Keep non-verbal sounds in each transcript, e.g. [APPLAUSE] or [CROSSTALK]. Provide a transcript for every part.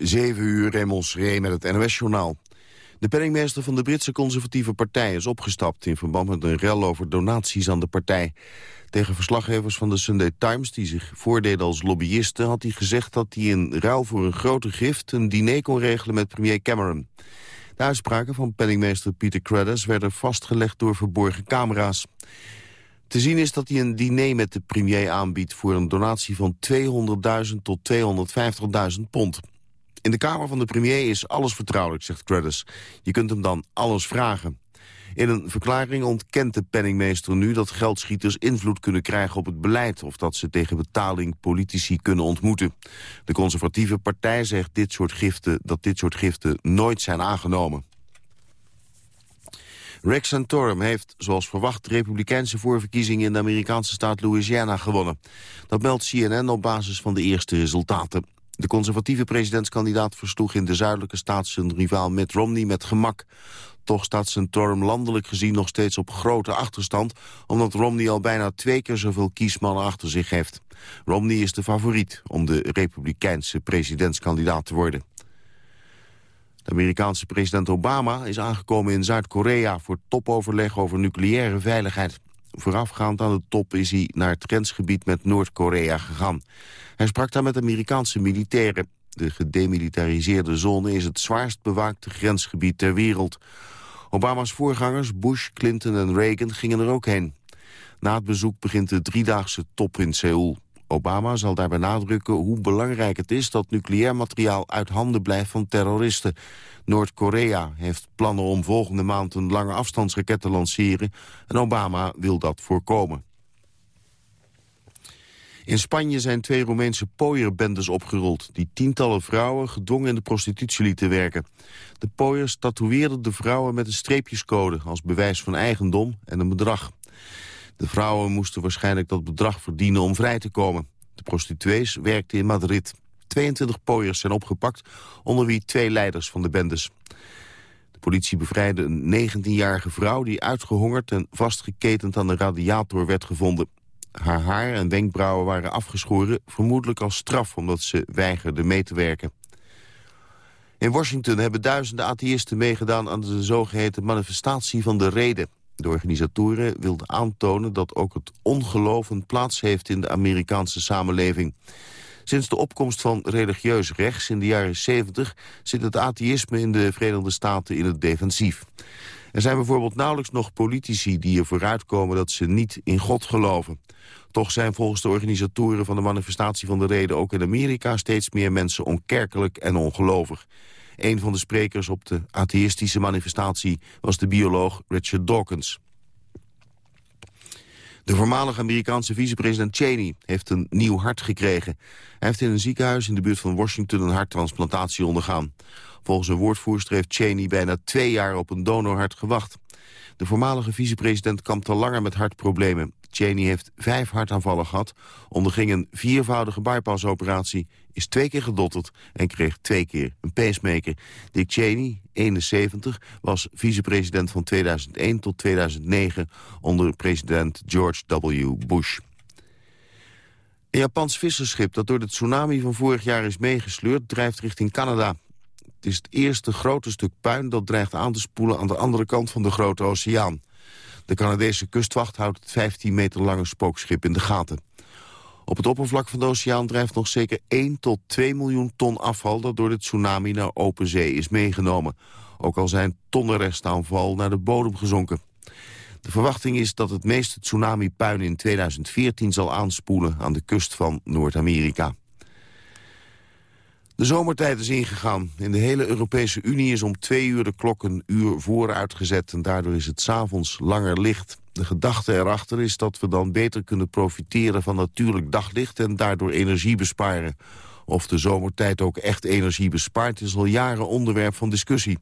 7 uur, Schree met het NOS-journaal. De penningmeester van de Britse conservatieve partij is opgestapt... in verband met een rel over donaties aan de partij. Tegen verslaggevers van de Sunday Times, die zich voordeden als lobbyisten... had hij gezegd dat hij in ruil voor een grote gift... een diner kon regelen met premier Cameron. De uitspraken van penningmeester Peter Credis werden vastgelegd door verborgen camera's. Te zien is dat hij een diner met de premier aanbiedt... voor een donatie van 200.000 tot 250.000 pond. In de kamer van de premier is alles vertrouwelijk, zegt Credis. Je kunt hem dan alles vragen. In een verklaring ontkent de penningmeester nu dat geldschieters invloed kunnen krijgen op het beleid of dat ze tegen betaling politici kunnen ontmoeten. De conservatieve partij zegt dit soort giften, dat dit soort giften nooit zijn aangenomen. Rex Santorum heeft, zoals verwacht, republikeinse voorverkiezingen in de Amerikaanse staat Louisiana gewonnen. Dat meldt CNN op basis van de eerste resultaten. De conservatieve presidentskandidaat versloeg in de zuidelijke staat zijn rivaal Mitt Romney met gemak. Toch staat Santorum landelijk gezien nog steeds op grote achterstand... omdat Romney al bijna twee keer zoveel kiesmannen achter zich heeft. Romney is de favoriet om de republikeinse presidentskandidaat te worden. De Amerikaanse president Obama is aangekomen in Zuid-Korea... voor topoverleg over nucleaire veiligheid. Voorafgaand aan de top is hij naar het grensgebied met Noord-Korea gegaan. Hij sprak daar met Amerikaanse militairen. De gedemilitariseerde zone is het zwaarst bewaakte grensgebied ter wereld. Obama's voorgangers Bush, Clinton en Reagan gingen er ook heen. Na het bezoek begint de driedaagse top in Seoul. Obama zal daarbij benadrukken hoe belangrijk het is dat nucleair materiaal uit handen blijft van terroristen. Noord-Korea heeft plannen om volgende maand een lange afstandsraket te lanceren en Obama wil dat voorkomen. In Spanje zijn twee Roemeense pooierbendes opgerold... die tientallen vrouwen gedwongen in de prostitutie lieten werken. De pooiers tatoeëerden de vrouwen met een streepjescode... als bewijs van eigendom en een bedrag. De vrouwen moesten waarschijnlijk dat bedrag verdienen om vrij te komen. De prostituees werkten in Madrid. 22 pooiers zijn opgepakt, onder wie twee leiders van de bendes. De politie bevrijdde een 19-jarige vrouw die uitgehongerd en vastgeketend aan de radiator werd gevonden. Haar haar en wenkbrauwen waren afgeschoren, vermoedelijk als straf omdat ze weigerde mee te werken. In Washington hebben duizenden atheïsten meegedaan aan de zogeheten manifestatie van de reden. De organisatoren wilden aantonen dat ook het ongeloof een plaats heeft in de Amerikaanse samenleving. Sinds de opkomst van religieus rechts in de jaren 70 zit het atheïsme in de Verenigde Staten in het defensief. Er zijn bijvoorbeeld nauwelijks nog politici die er vooruitkomen dat ze niet in God geloven. Toch zijn volgens de organisatoren van de manifestatie van de reden ook in Amerika steeds meer mensen onkerkelijk en ongelovig. Een van de sprekers op de atheïstische manifestatie was de bioloog Richard Dawkins. De voormalige Amerikaanse vicepresident Cheney heeft een nieuw hart gekregen. Hij heeft in een ziekenhuis in de buurt van Washington een harttransplantatie ondergaan. Volgens een woordvoerster heeft Cheney bijna twee jaar op een donorhart gewacht. De voormalige vicepresident kampt al langer met hartproblemen. Cheney heeft vijf hartaanvallen gehad, onderging een viervoudige bypassoperatie, is twee keer gedotterd en kreeg twee keer een pacemaker. Dick Cheney, 71, was vicepresident van 2001 tot 2009 onder president George W. Bush. Een Japans visserschip dat door de tsunami van vorig jaar is meegesleurd... drijft richting Canada. Is het eerste grote stuk puin dat dreigt aan te spoelen... aan de andere kant van de Grote Oceaan. De Canadese kustwacht houdt het 15 meter lange spookschip in de gaten. Op het oppervlak van de oceaan drijft nog zeker 1 tot 2 miljoen ton afval... dat door de tsunami naar open zee is meegenomen. Ook al zijn tonnen restaanval naar de bodem gezonken. De verwachting is dat het meeste tsunami-puin in 2014 zal aanspoelen... aan de kust van Noord-Amerika. De zomertijd is ingegaan. In de hele Europese Unie is om twee uur de klok een uur vooruitgezet... en daardoor is het s'avonds langer licht. De gedachte erachter is dat we dan beter kunnen profiteren van natuurlijk daglicht... en daardoor energie besparen. Of de zomertijd ook echt energie bespaart is al jaren onderwerp van discussie.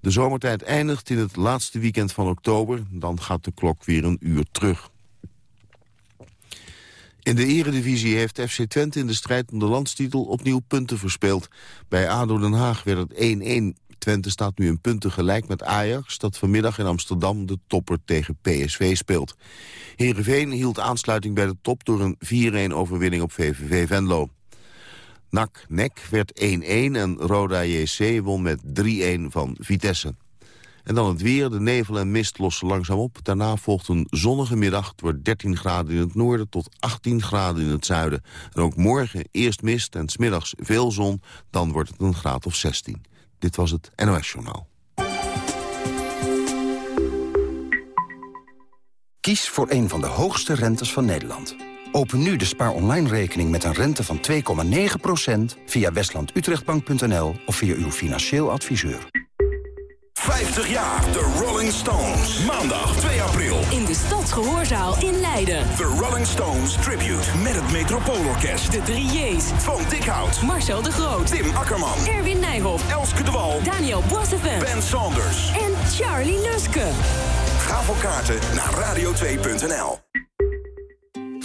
De zomertijd eindigt in het laatste weekend van oktober. Dan gaat de klok weer een uur terug. In de eredivisie heeft FC Twente in de strijd om de landstitel opnieuw punten verspeeld. Bij ADO Den Haag werd het 1-1. Twente staat nu in punten gelijk met Ajax... dat vanmiddag in Amsterdam de topper tegen PSV speelt. Heerenveen hield aansluiting bij de top door een 4-1 overwinning op VVV Venlo. NAC NEC werd 1-1 en Roda JC won met 3-1 van Vitesse. En dan het weer. De nevel en mist lossen langzaam op. Daarna volgt een zonnige middag. Het wordt 13 graden in het noorden tot 18 graden in het zuiden. En ook morgen eerst mist en smiddags veel zon. Dan wordt het een graad of 16. Dit was het NOS Journaal. Kies voor een van de hoogste rentes van Nederland. Open nu de Spaar Online rekening met een rente van 2,9% via westlandutrechtbank.nl of via uw financieel adviseur. 50 jaar The Rolling Stones. Maandag 2 april. In de Stadsgehoorzaal in Leiden. The Rolling Stones Tribute. Met het Metropoolorkest. De drie J's. Van Dikhout. Marcel de Groot. Tim Akkerman. Erwin Nijhoff. Elske de Wal. Daniel Boissevin. Ben Saunders. En Charlie Luske. Ga voor kaarten naar radio2.nl.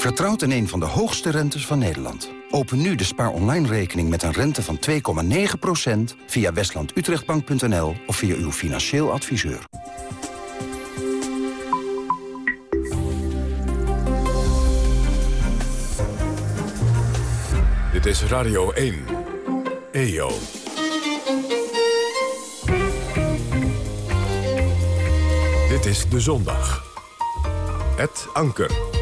Vertrouwt in een van de hoogste rentes van Nederland. Open nu de Spaar Online rekening met een rente van 2,9% via westlandutrechtbank.nl of via uw financieel adviseur. Dit is Radio 1. EO. Dit is De Zondag. Het Anker.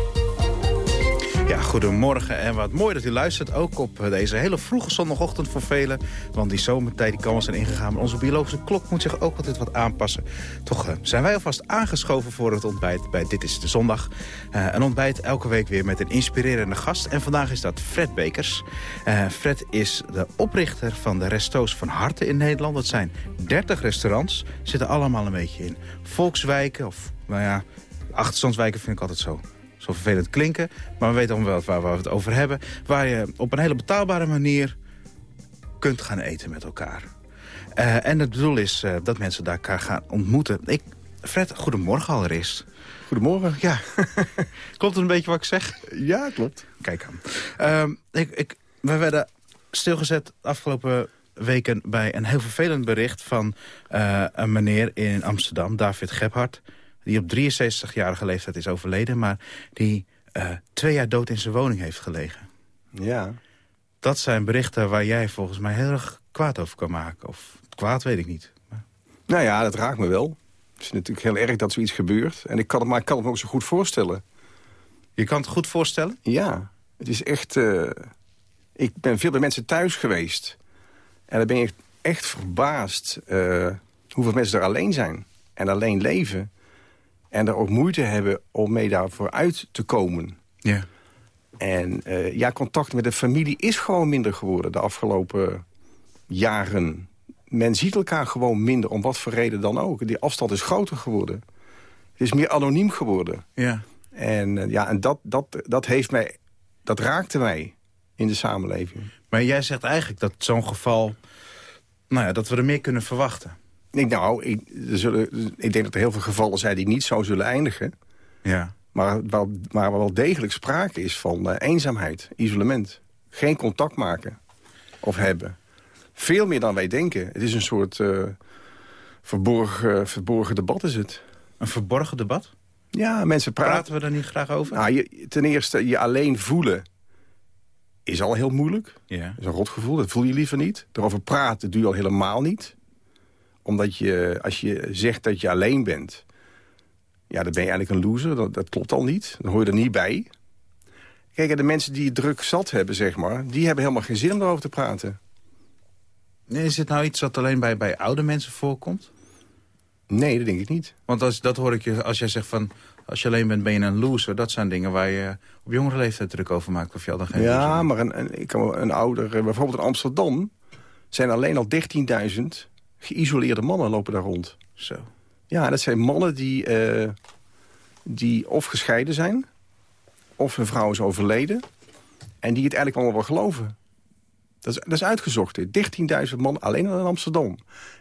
Goedemorgen en wat mooi dat u luistert. Ook op deze hele vroege zondagochtend voor velen. Want die zomertijd kan wel zijn ingegaan. Maar onze biologische klok moet zich ook altijd wat aanpassen. Toch uh, zijn wij alvast aangeschoven voor het ontbijt bij Dit is de Zondag. Uh, een ontbijt elke week weer met een inspirerende gast. En vandaag is dat Fred Bekers. Uh, Fred is de oprichter van de resto's van Harten in Nederland. Dat zijn 30 restaurants. Zitten allemaal een beetje in volkswijken. Of nou ja, achterstandswijken vind ik altijd zo zo vervelend klinken. Maar we weten allemaal wel waar we het over hebben. Waar je op een hele betaalbare manier kunt gaan eten met elkaar. Uh, en het doel is uh, dat mensen daar elkaar gaan ontmoeten. Ik, Fred, goedemorgen allereerst. Goedemorgen. Ja, [LAUGHS] klopt het een beetje wat ik zeg? Ja, klopt. Kijk aan. Uh, ik, ik, we werden stilgezet afgelopen weken bij een heel vervelend bericht... van uh, een meneer in Amsterdam, David Gebhardt die op 63-jarige leeftijd is overleden... maar die uh, twee jaar dood in zijn woning heeft gelegen. Ja. Dat zijn berichten waar jij volgens mij heel erg kwaad over kan maken. Of kwaad, weet ik niet. Maar... Nou ja, dat raakt me wel. Het is natuurlijk heel erg dat zoiets gebeurt. En ik kan het, maar ik kan het me ook zo goed voorstellen. Je kan het goed voorstellen? Ja. Het is echt... Uh, ik ben veel bij mensen thuis geweest. En dan ben je echt, echt verbaasd uh, hoeveel mensen er alleen zijn. En alleen leven. En er ook moeite hebben om mee daarvoor uit te komen. Ja. En uh, ja, contact met de familie is gewoon minder geworden de afgelopen jaren. Men ziet elkaar gewoon minder, om wat voor reden dan ook. Die afstand is groter geworden. Het is meer anoniem geworden. Ja. En, uh, ja, en dat, dat, dat, heeft mij, dat raakte mij in de samenleving. Maar jij zegt eigenlijk dat zo'n geval... Nou ja, dat we er meer kunnen verwachten. Ik, nou, ik, zullen, ik denk dat er heel veel gevallen zijn die niet zo zullen eindigen. Ja. Maar, wel, maar wel degelijk sprake is van uh, eenzaamheid, isolement. Geen contact maken of hebben. Veel meer dan wij denken. Het is een soort uh, verborgen, verborgen debat is het. Een verborgen debat? Ja, mensen praten... Praten we daar niet graag over? Nou, je, ten eerste, je alleen voelen is al heel moeilijk. Ja. Dat is een rotgevoel, dat voel je liever niet. Erover praten doe je al helemaal niet omdat je, als je zegt dat je alleen bent... ja, dan ben je eigenlijk een loser. Dat, dat klopt al niet. Dan hoor je er niet bij. Kijk, de mensen die druk zat hebben, zeg maar... die hebben helemaal geen zin om erover te praten. Is het nou iets dat alleen bij, bij oude mensen voorkomt? Nee, dat denk ik niet. Want als, dat hoor ik je als jij zegt van... als je alleen bent, ben je een loser. Dat zijn dingen waar je op jongere leeftijd druk over maakt. Of je al dan geen ja, maar een, een, ik kan een ouder... bijvoorbeeld in Amsterdam... zijn alleen al 13.000 geïsoleerde mannen lopen daar rond. Zo. Ja, dat zijn mannen die, uh, die of gescheiden zijn... of hun vrouw is overleden... en die het eigenlijk allemaal wel geloven. Dat is, dat is uitgezocht. 13.000 man alleen al in Amsterdam.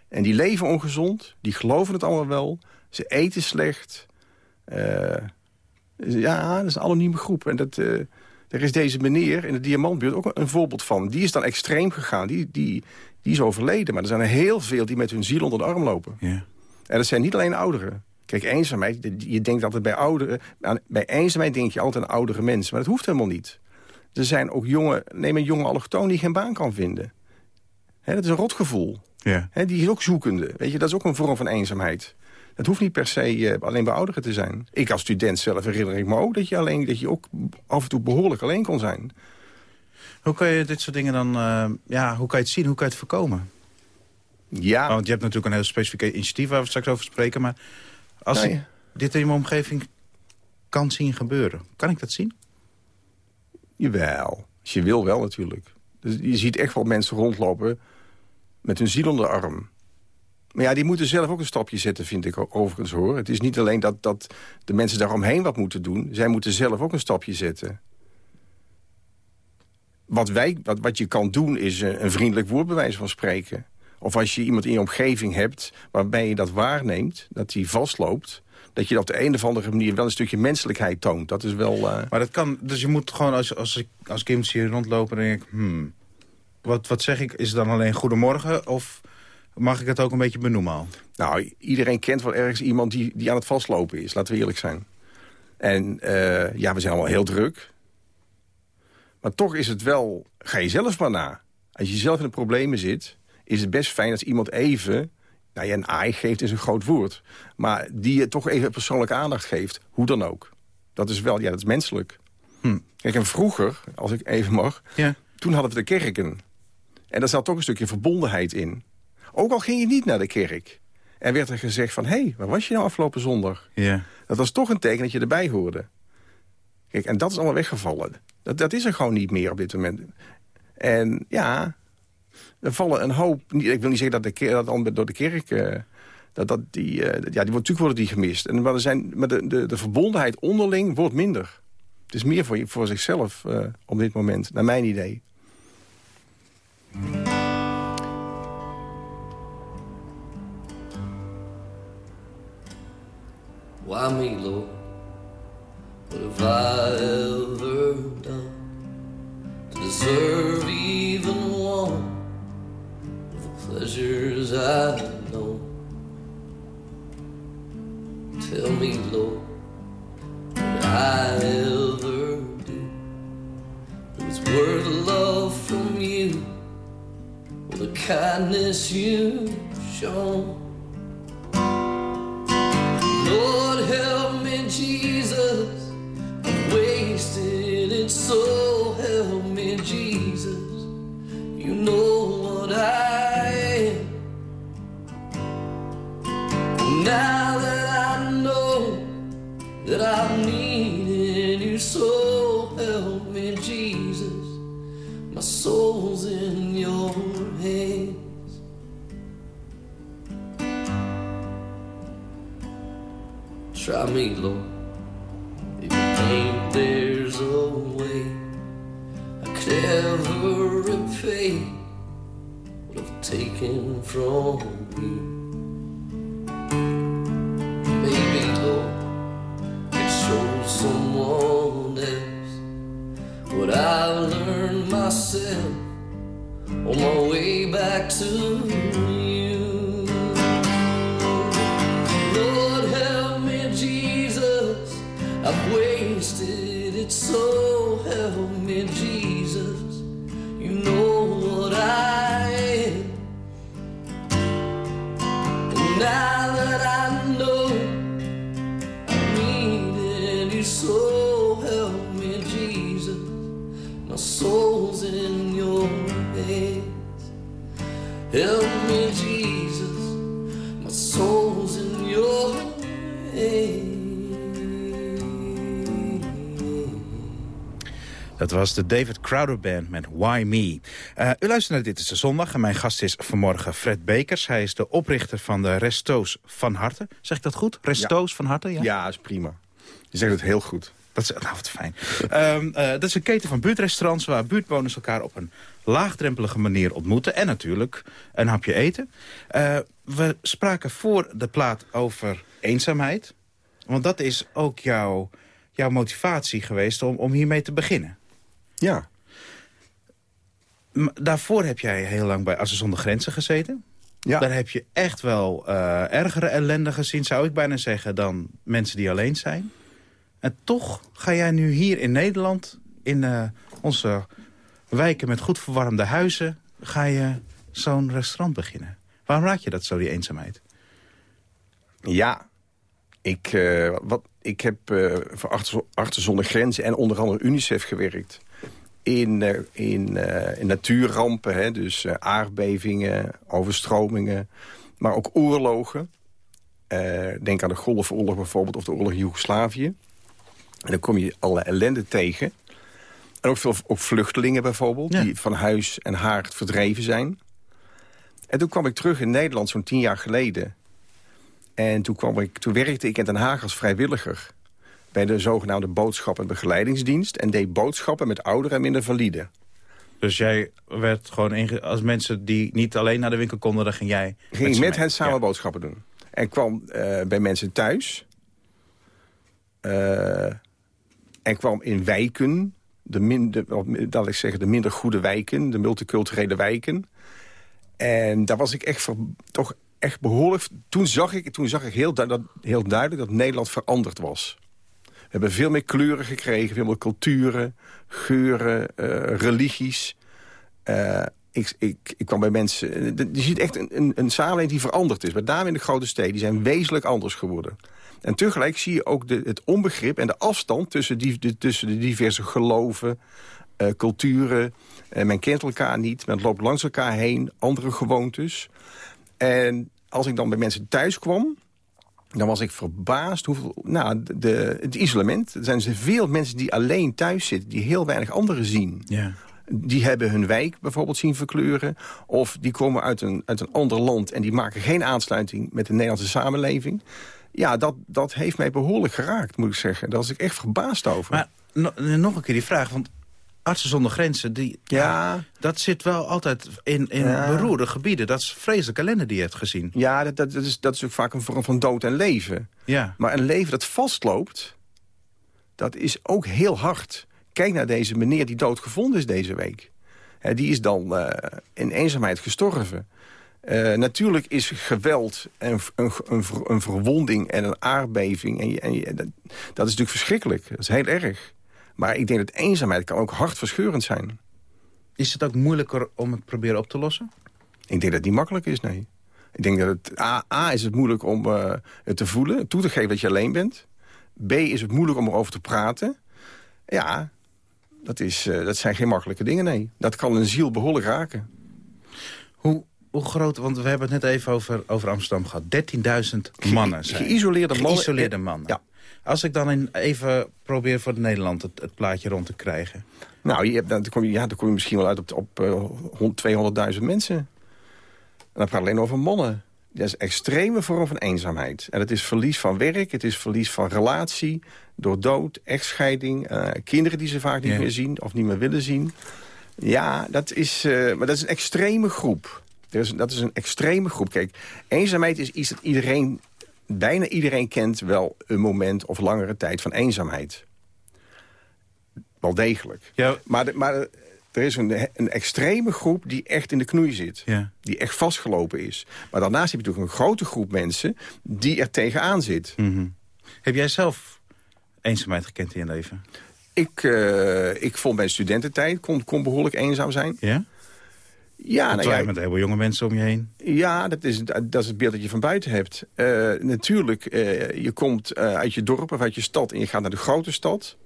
En die leven ongezond, die geloven het allemaal wel. Ze eten slecht. Uh, ja, dat is een anonieme groep. En dat, uh, er is deze meneer in de Diamantbuurt ook een voorbeeld van. Die is dan extreem gegaan. Die, die, die is overleden. Maar er zijn er heel veel die met hun ziel onder de arm lopen. Ja. En dat zijn niet alleen ouderen. Kijk, eenzaamheid, je denkt altijd bij ouderen... Bij eenzaamheid denk je altijd aan oudere mensen. Maar dat hoeft helemaal niet. Er zijn ook jonge, neem een jonge allochtoon die geen baan kan vinden. Dat is een rotgevoel. Ja. Die is ook zoekende. Weet je, dat is ook een vorm van eenzaamheid. Het hoeft niet per se eh, alleen bij ouderen te zijn. Ik als student zelf herinner ik me ook dat je, alleen, dat je ook af en toe behoorlijk alleen kon zijn. Hoe kan je dit soort dingen dan... eh, ja, hoe kan je het zien? Hoe kan je het voorkomen? Ja, Want je hebt natuurlijk een heel specifieke initiatief... waar we straks over spreken. Maar als Nou ik dit in mijn omgeving kan zien gebeuren... kan ik dat zien? jawel. Als je wil wel natuurlijk. Dus je ziet echt wel mensen rondlopen met hun ziel onder de arm. Maar ja, die moeten zelf ook een stapje zetten, vind ik overigens hoor. Het is niet alleen dat, dat de mensen daaromheen wat moeten doen. Zij moeten zelf ook een stapje zetten. Wat, wij, wat, wat je kan doen is een, een vriendelijk woord bij wijze van spreken. Of als je iemand in je omgeving hebt waarbij je dat waarneemt, dat die vastloopt... dat je op de een of andere manier wel een stukje menselijkheid toont. Dat is wel... eh, Maar dat kan, dus je moet gewoon, als, als, ik, als ik iemand zie rondlopen, dan denk ik... Hmm, wat, wat zeg ik? Is het dan alleen goedemorgen? Of mag ik het ook een beetje benoemen al? Nou, iedereen kent wel ergens iemand die, die aan het vastlopen is. Laten we eerlijk zijn. En eh, ja, we zijn allemaal heel druk. Maar toch is het wel... Ga je zelf maar na. Als je zelf in de problemen zit... is het best fijn als iemand even... Nou ja, een aai geeft is een groot woord. Maar die je toch even persoonlijke aandacht geeft. Hoe dan ook. Dat is wel, ja, dat is menselijk. Hm. Kijk, en vroeger, als ik even mag... Ja. toen hadden we de kerken. En daar zat toch een stukje verbondenheid in. Ook al ging je niet naar de kerk. En werd er gezegd van, hé, hey, waar was je nou afgelopen zondag? Ja. Dat was toch een teken dat je erbij hoorde. Kijk, en dat is allemaal weggevallen. Dat, dat is er gewoon niet meer op dit moment. En ja, er vallen een hoop... Ik wil niet zeggen dat, de, dat dan door de kerk... eh, dat, die, eh, ja, die wordt, natuurlijk worden die gemist. En, maar zijn, de, de, de verbondenheid onderling wordt minder. Het is meer voor, voor zichzelf eh, op dit moment, naar mijn idee. Lord? What have I ever done to deserve even one of the pleasures I've known? Tell me, Lord, what I ever do that was worth love from you, or the kindness you've shown. Lord, help me, Jesus. Wasted it, so help me, Jesus. You know what I am. Now that I know that I'm needing you, so help me, Jesus. My soul's in your hands. Try me, Lord. If you think there's a way I could ever repay what I've taken from you. Was de David Crowder Band met Why Me. Eh, u luistert naar Dit is de Zondag en mijn gast is vanmorgen Fred Bekers. Hij is de oprichter van de Resto's van Harte. Zeg ik dat goed? Resto's van Harte? Ja. Ja, is prima. Je zegt het heel goed. Dat is, nou, wat fijn. Ehm, eh, dat is een keten van buurtrestaurants... waar buurtbewoners elkaar op een laagdrempelige manier ontmoeten. En natuurlijk een hapje eten. Eh, we spraken voor de plaat over eenzaamheid. Want dat is ook jouw, jouw motivatie geweest om, om hiermee te beginnen. Ja. Daarvoor heb jij heel lang bij Assen zonder Grenzen gezeten. Ja. Daar heb je echt wel eh, ergere ellende gezien, zou ik bijna zeggen... dan mensen die alleen zijn. En toch ga jij nu hier in Nederland in eh, onze wijken met goed verwarmde huizen... ga je zo'n restaurant beginnen. Waarom raak je dat zo, die eenzaamheid? Ja, ik, eh, wat, ik heb voor Achter, Achter Zonder Grenzen en onder andere UNICEF gewerkt. In, eh, in, eh, in natuurrampen, hè, dus eh, aardbevingen, overstromingen, maar ook oorlogen. Denk aan de Golfoorlog bijvoorbeeld of de oorlog in Joegoslavië. En dan kom je alle ellende tegen. En ook veel ook vluchtelingen bijvoorbeeld, Ja. die van huis en haard verdreven zijn. En toen kwam ik terug in Nederland zo'n tien jaar geleden. En toen, kwam ik, toen werkte ik in Den Haag als vrijwilliger... bij de zogenaamde boodschap- en begeleidingsdienst... en deed boodschappen met ouderen en minder valide. Dus jij werd gewoon als mensen die niet alleen naar de winkel konden, dan ging jij Ging met mee. hen samen Ja. boodschappen doen. En kwam eh, bij mensen thuis. Eh, en kwam in wijken, de, minder, dat ik zeggen, de minder goede wijken... de multiculturele wijken. En daar was ik echt ver- toch echt behoorlijk... Toen zag ik, toen zag ik heel, du- dat, heel duidelijk dat Nederland veranderd was. Hebben veel meer kleuren gekregen, veel meer culturen, geuren, eh, religies. Eh, ik, ik, ik kwam bij mensen... eh, Je ziet echt een, een, een samenleving die veranderd is. Met name in de grote steden. Die zijn wezenlijk anders geworden. En tegelijk zie je ook de, het onbegrip en de afstand... tussen, die, de, tussen de diverse geloven, eh, culturen. Men kent elkaar niet, men loopt langs elkaar heen. Andere gewoontes. En als ik dan bij mensen thuis kwam... dan was ik verbaasd hoeveel... Nou, de, het isolement. Er zijn veel mensen die alleen thuis zitten... die heel weinig anderen zien Ja. die hebben hun wijk bijvoorbeeld zien verkleuren. Of die komen uit een, uit een ander land en die maken geen aansluiting met de Nederlandse samenleving. Ja, dat, dat heeft mij behoorlijk geraakt, moet ik zeggen. Daar was ik echt verbaasd over. Maar no- nog een keer die vraag, want Artsen zonder Grenzen, die, Ja. dat zit wel altijd in, in Ja. beroerde gebieden. Dat is vreselijke ellende die je hebt gezien. ja, dat, dat, dat is, dat is ook vaak een vorm van dood en leven. Ja. Maar een leven dat vastloopt, dat is ook heel hard. Kijk naar deze meneer die doodgevonden is deze week. Hè, die is dan eh, in eenzaamheid gestorven. Eh, natuurlijk is geweld en een, een, een verwonding en een aardbeving... En je, en dat, dat is natuurlijk verschrikkelijk. Dat is heel erg. Maar ik denk dat eenzaamheid kan ook hartverscheurend zijn. Is het ook moeilijker om het proberen op te lossen? Ik denk dat het niet makkelijk is, nee. Ik denk dat het... A, A is het moeilijk om eh, het te voelen, toe te geven dat je alleen bent. B is het moeilijk om erover te praten. Ja, dat, is, eh, dat zijn geen makkelijke dingen, nee. Dat kan een ziel behoorlijk raken. Hoe, hoe groot, want we hebben het net even over, over Amsterdam gehad. 13.000 mannen zijn. geïsoleerde mannen. Geïsoleerde mannen. Ja. Als ik dan even probeer voor Nederland het, het plaatje rond te krijgen. Nou, je hebt, dan, kom je, ja, dan kom je misschien wel uit op, op eh, hond- 200.000 mensen. En dan praat alleen over mannen. Dat is een extreme vorm van eenzaamheid. En het is verlies van werk, het is verlies van relatie... door dood, echtscheiding, eh, kinderen die ze vaak niet Ja. meer zien... of niet meer willen zien. Ja, dat is, eh, maar dat is een extreme groep. Is, dat is een extreme groep. Kijk, eenzaamheid is iets dat iedereen... bijna iedereen kent wel een moment of langere tijd van eenzaamheid. Wel degelijk. Ja, Maar, de- maar er is een, een extreme groep die echt in de knoei zit. ja. Die echt vastgelopen is. Maar daarnaast heb je natuurlijk een grote groep mensen die er tegenaan zit. Mhm. Heb jij zelf eenzaamheid gekend in je leven? Ik, eh, ik vond mijn studententijd kon, kon behoorlijk eenzaam zijn. Ja? Ja, nou ja, met heel veel jonge mensen om je heen. ja dat, is, dat is het beeld dat je van buiten hebt. Eh, natuurlijk, eh, je komt eh, uit je dorp of uit je stad en je gaat naar de grote stad.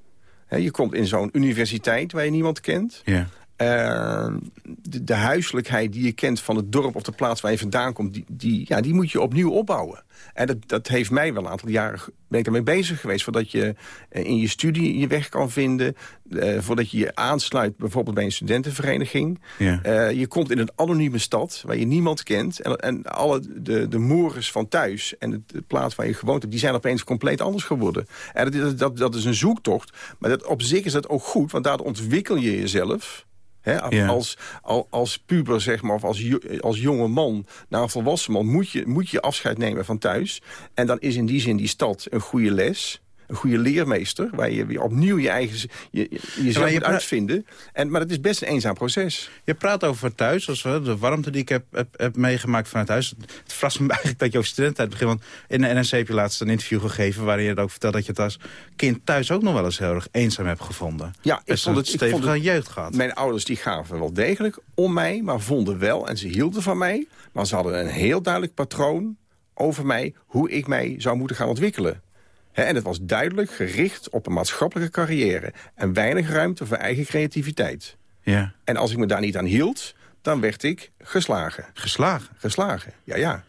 Je komt in zo'n universiteit waar je niemand kent. Ja. Eh, de, de huiselijkheid die je kent van het dorp of de plaats waar je vandaan komt... die, die, ja, die moet je opnieuw opbouwen. En dat, dat heeft mij wel een aantal jaren ben ik daarmee bezig geweest... voordat je eh, in je studie je weg kan vinden... eh, voordat je je aansluit bijvoorbeeld bij een studentenvereniging. Ja. Eh, je komt in een anonieme stad waar je niemand kent... en, en alle de, de van thuis en de plaats waar je gewoond hebt... die zijn opeens compleet anders geworden. En dat, is- dat, dat is een zoektocht, maar dat, op zich is dat ook goed... want daardoor ontwikkel je jezelf... Ja. als, als, als puber, zeg maar, of als, als jonge man naar een volwassen man... Moet je, moet je afscheid nemen van thuis. En dan is in die zin die stad een goede les. Een goede leermeester... waar je weer opnieuw je eigen je, je- jezelf je moet uitvinden. En, maar het is best een eenzaam proces. Je praat over thuis, als de warmte die ik heb, heb, heb meegemaakt vanuit huis. Het verrast me [LAUGHS] eigenlijk dat je over studententijd begint. Want in de NRC heb je laatst een interview gegeven... waarin je het ook vertelt dat je het als kind thuis ook nog wel eens heel erg eenzaam hebt gevonden. Ja, ik Best vond het- vond het- jeugd gehad. Mijn ouders die gaven wel degelijk om mij, maar vonden wel... en ze hielden van mij, maar ze hadden een heel duidelijk patroon over mij... hoe ik mij zou moeten gaan ontwikkelen. En het was duidelijk gericht op een maatschappelijke carrière... en weinig ruimte voor eigen creativiteit. Ja, En als ik me daar niet aan hield, dan werd ik geslagen. geslagen. Geslagen, ja, ja.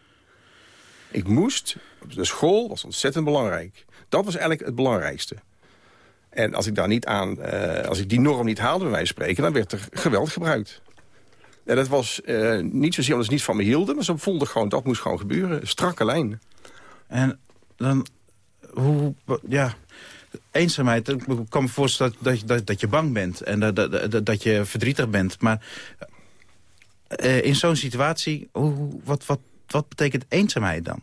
Ik moest, de school was ontzettend belangrijk. Dat was eigenlijk het belangrijkste. En als ik daar niet aan, eh, als ik die norm niet haalde bij wijze van spreken... dan werd er geweld gebruikt. En dat was eh, niet zozeer omdat ze niet van me hielden... maar ze vonden gewoon, dat moest gewoon gebeuren. Strakke lijn. En dan, hoe, ja, eenzaamheid. Ik kan me voorstellen dat, dat, je- dat, dat je bang bent en dat, dat, dat, dat je verdrietig bent. Maar eh, in zo'n situatie, hoe, wat, wat, wat betekent eenzaamheid dan?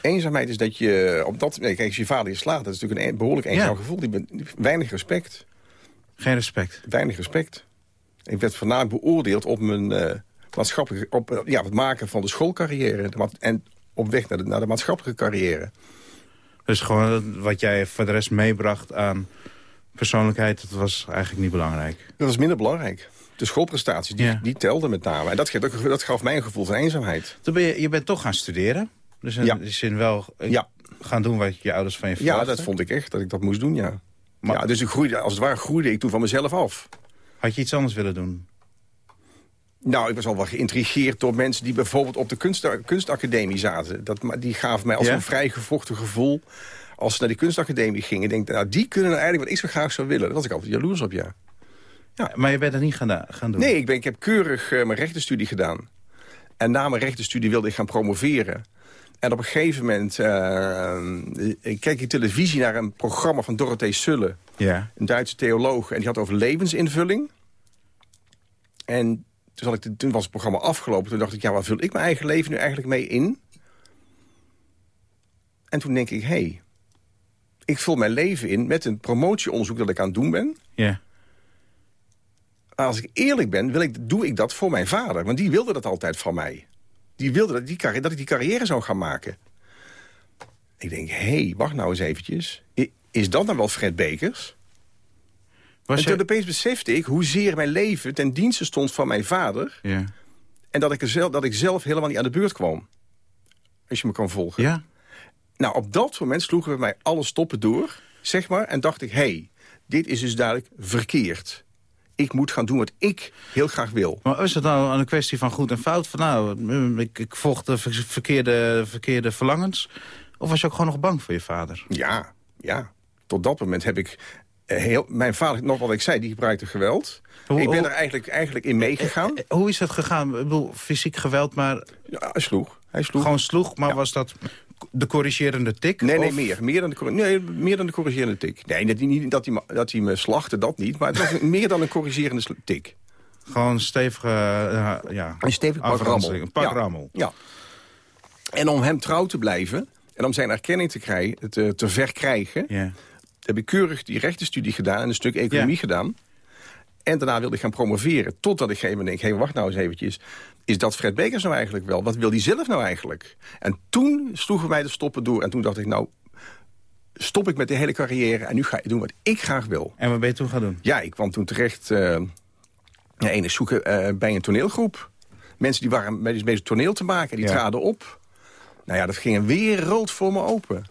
Eenzaamheid is dat je op dat... Nee, kijk, als je vader je slaat, dat is natuurlijk een e- behoorlijk eenzaam Ja. gevoel. Die weinig respect. Geen respect. weinig respect. Ik werd voornamelijk beoordeeld op mijn eh, maatschappelijke... op eh, ja, het maken van de schoolcarrière. en op weg naar de, naar de maatschappelijke carrière. Dus gewoon wat jij voor de rest meebracht aan persoonlijkheid... dat was eigenlijk niet belangrijk. Dat was minder belangrijk. De schoolprestaties, die, Ja. die telden met name. En dat, dat, dat gaf mij een gevoel van eenzaamheid. Toen ben je, je bent toch gaan studeren. Dus in Ja. die zin wel eh, Ja. gaan doen wat je ouders van je Ja, verwachten. dat vond ik echt, dat ik dat moest doen, ja. Maar- ja dus ik groeide, als het ware groeide ik toen van mezelf af. Had je iets anders willen doen? Nou, ik was al wel geïntrigeerd door mensen die bijvoorbeeld op de kunst, kunstacademie zaten. Dat, maar die gaven mij als Ja? een vrij gevochten gevoel als ze naar die kunstacademie gingen. Ik denk, nou, die kunnen nou eigenlijk wat ik zo graag zou willen. Daar was ik altijd jaloers op, ja. Maar je bent dat niet gaan, gaan doen? Nee, ik, ben, ik heb keurig eh, mijn rechtenstudie gedaan. En na mijn rechtenstudie wilde ik gaan promoveren. En op een gegeven moment ik keek ik televisie naar een programma van Dorothee Sulle. Ja. Een Duitse theoloog. En die had over levensinvulling. En toen, ik, toen was het programma afgelopen. Toen dacht ik, ja, waar vul ik mijn eigen leven nu eigenlijk mee in? En toen denk ik, hé, hey, ik vul mijn leven in met een promotieonderzoek dat ik aan het doen ben. Ja. Als ik eerlijk ben, wil ik, doe ik dat voor mijn vader. Want die wilde dat altijd van mij. Die wilde dat, die, dat ik die carrière zou gaan maken. Ik denk, hé, hey, wacht nou eens eventjes. Is dat nou wel Fred Bekers? Was en toen je... opeens besefte ik hoezeer mijn leven ten dienste stond van mijn vader... Ja. en dat ik, er zelf, dat ik zelf helemaal niet aan de beurt kwam. Als je me kan volgen. Ja? Nou, op dat moment sloegen we mij alle stoppen door, zeg maar. En dacht ik, hé, hey, dit is dus duidelijk verkeerd. Ik moet gaan doen wat ik heel graag wil. Maar is het nou een kwestie van goed en fout? Van nou, mm, ik, ik volg de ver- verkeerde, verkeerde verlangens. Of was je ook gewoon nog bang voor je vader? Ja, ja. Tot dat moment heb ik... eh, Heel, mijn vader, nog wat ik zei, die gebruikte geweld. Hoe- ik ben er eigenlijk, eigenlijk in meegegaan. Eh, Hoe is het gegaan? Ik bedoel, fysiek geweld, maar Ja, hij sloeg. Hij sloeg. gewoon sloeg. Maar was dat de corrigerende tik? Nee, nee, Of- meer. Meer dan de, nee, meer dan de corrigerende tik. Nee, dat hij, niet, dat, hij, me- dat hij me slachtte, dat niet. Maar het was [LAUGHS] meer dan een corrigerende tik. Gewoon stevige, eh, ja... Een stevig pak rammel. Een pak ja. rammel. Ja. En om hem trouw te blijven... en om zijn erkenning te, krijgen, te, te verkrijgen... Ja. Heb ik keurig die rechtenstudie gedaan... en een stuk economie Ja. gedaan. En daarna wilde ik gaan promoveren. Totdat ik gegeven denk... hé, wacht nou eens eventjes. Is dat Fred Bekers nou eigenlijk wel? Wat wil hij zelf nou eigenlijk? En toen sloegen wij de stoppen door. En toen dacht ik, nou, stop ik met de hele carrière... en nu ga ik doen wat ik graag wil. En wat ben je toen gaan doen? Ja, ik kwam toen terecht... eh ja, ene zoeken eh, bij een toneelgroep. Mensen die waren bezig toneel te maken, die Ja. traden op. Nou ja, dat ging een wereld voor me open.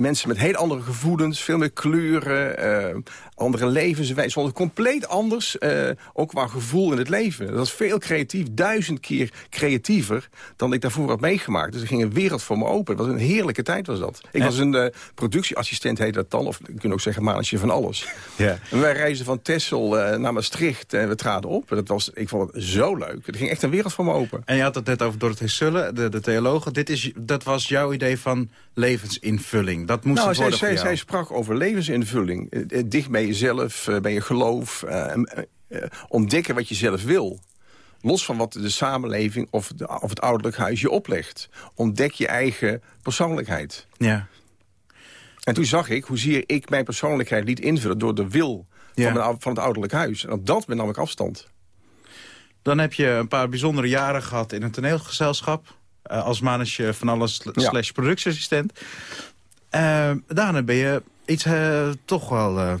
Mensen met heel andere gevoelens, veel meer kleuren, eh, andere levenswijze. Stonden compleet anders, eh, ook qua gevoel in het leven. Dat was veel creatief, duizend keer creatiever dan ik daarvoor had meegemaakt. Dus er ging een wereld voor me open. Was een heerlijke tijd was dat. Ik was een eh, productieassistent, heet dat dan. Of je kunt ook zeggen, mannetje van alles. Ja. En wij reisden van Texel eh, naar Maastricht en we traden op. Dat was, ik vond het zo leuk. Er ging echt een wereld voor me open. En je had het net over Dorothee Sulle, de, de theologe. Dit is, dat was jouw idee van levensinvulling. Dat moest Nou, zij, worden zij, jou. zij sprak over levensinvulling. Dicht bij jezelf, eh, bij je geloof. eh, eh, ontdekken wat je zelf wil. Los van wat de samenleving of, de, of het ouderlijk huis je oplegt. Ontdek je eigen persoonlijkheid. Ja. En toen zag ik hoezeer ik mijn persoonlijkheid liet invullen... door de wil Ja. van, ou- van het ouderlijk huis. En op dat moment nam ik afstand. Dan heb je een paar bijzondere jaren gehad in een toneelgezelschap. als manager van alles Ja. slash productieassistent. Daarna ben je iets toch wel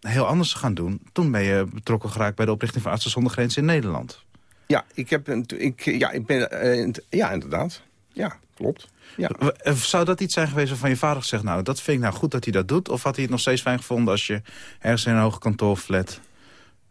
heel anders gaan doen. Toen ben je betrokken geraakt bij de oprichting van Artsen zonder Grenzen in Nederland. Ja, ik, heb een, ik, ja, ik ben... eh, ja, inderdaad. Ja, klopt. Ja. Eh, Zou dat iets zijn geweest waarvan je vader zegt... nou, dat vind ik nou goed dat hij dat doet? Of had hij het nog steeds fijn gevonden als je ergens in een hoog kantoorflat...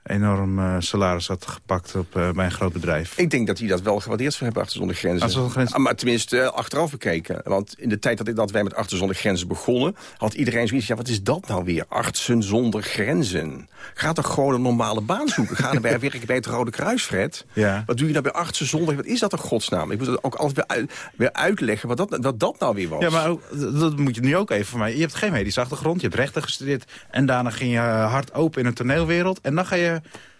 enorm eh, salaris had gepakt op, eh, bij een groot bedrijf? Ik denk dat hij dat wel gewaardeerd zou hebben, Artsen zonder Grenzen. Artsen zonder Grenzen. Ah, Maar tenminste, eh, achteraf bekeken. Want in de tijd dat, ik- dat wij met Artsen zonder Grenzen begonnen... had iedereen zoiets ja, wat is dat nou weer? Artsen zonder Grenzen. Ga toch gewoon een normale baan zoeken. Ga dan bij [LAUGHS] werken bij het Rode Kruis, Fred. Ja. Wat doe je nou bij Artsen zonder... Wat is dat een godsnaam? Ik moet het ook altijd weer, uit- weer uitleggen wat dat, wat dat nou weer was. Ja, maar dat moet je nu ook even voor mij. Je hebt geen medische achtergrond, je hebt rechten gestudeerd... en daarna ging je hard open in een toneelwereld... en dan ga je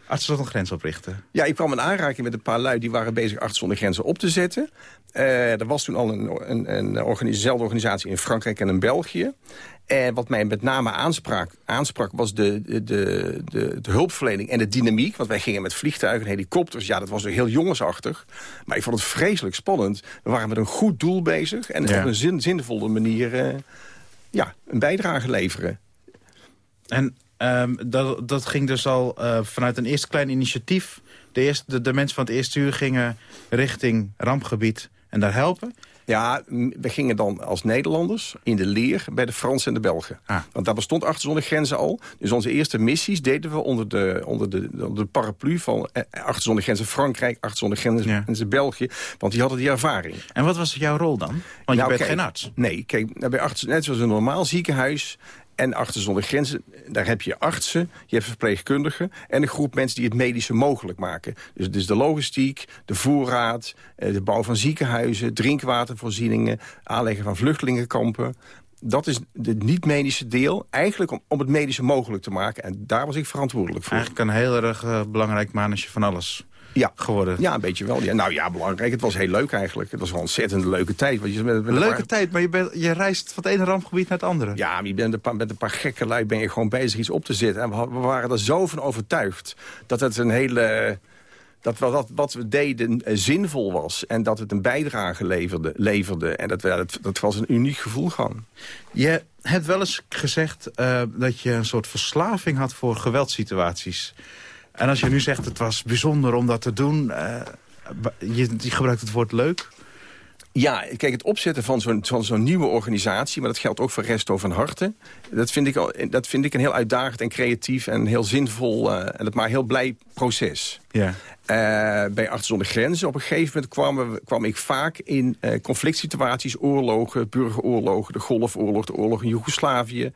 Artsen zonder Grens oprichten. Ja, ik kwam in aanraking met een paar lui die waren bezig Artsen zonder Grenzen op te zetten. Eh, er was toen al een, een, een organisatie in Frankrijk en in België. En wat mij met name aansprak, aansprak was de, de, de, de, hulpverlening en de dynamiek. Want wij gingen met vliegtuigen en helikopters. Ja, dat was heel jongensachtig. Maar ik vond het vreselijk spannend. We waren met een goed doel bezig. En Ja. op een zin, zinvolle manier eh, ja, een bijdrage leveren. En ehm, dat, dat ging dus al eh, vanuit een eerste klein initiatief. De, eerste, de, de mensen van het eerste uur gingen richting rampgebied en daar helpen. Ja, we gingen dan als Nederlanders in de leer bij de Fransen en de Belgen. Ah. Want daar bestond Achter zonder Grenzen al. Dus onze eerste missies deden we onder de, onder de, onder de paraplu van eh, Achter zonder Grenzen Frankrijk, Achter zonder Grenzen Ja. België. Want die hadden die ervaring. En wat was jouw rol dan? Want je Nou, bent kijk, geen arts. Nee, kijk, nou, bij achter, net zoals een normaal ziekenhuis... en Achter zonder Grenzen, daar heb je artsen, je hebt verpleegkundigen... en een groep mensen die het medische mogelijk maken. Dus is de logistiek, de voorraad, eh, de bouw van ziekenhuizen... drinkwatervoorzieningen, aanleggen van vluchtelingenkampen... Dat is het niet-medische deel, eigenlijk om, om het medische mogelijk te maken. En daar was ik verantwoordelijk voor. Eigenlijk een heel erg eh, belangrijk manager van alles Ja, geworden. ja een beetje wel. Ja, nou ja, belangrijk. Het was heel leuk eigenlijk. Het was wel een ontzettend leuke tijd. Want je met een Leuke paar- tijd, maar je, bent, je reist van het ene rampgebied naar het andere. Ja, maar je bent een paar, met een paar gekke lui ben je gewoon bezig iets op te zetten. En we, we waren er zo van overtuigd dat het een hele... Dat wel dat wat we deden eh, zinvol was. En dat het een bijdrage leverde. leverde. En dat, dat, dat was een uniek gevoel gewoon. Je hebt wel eens gezegd eh, dat je een soort verslaving had voor geweldsituaties. En als je nu zegt het was bijzonder om dat te doen... eh, je, je gebruikt het woord leuk. Ja, kijk, het opzetten van zo'n nieuwe organisatie... maar dat geldt ook voor Resto van Harte... dat vind ik, al, dat vind ik een heel uitdagend en creatief... en heel zinvol eh, en het maar heel blij proces. Ja. Eh, bij Artsen zonder Grenzen. Op een gegeven moment kwam, we- kwam ik vaak in eh, conflict situaties, oorlogen, burgeroorlogen, de Golfoorlog, de oorlog in Joegoslavië,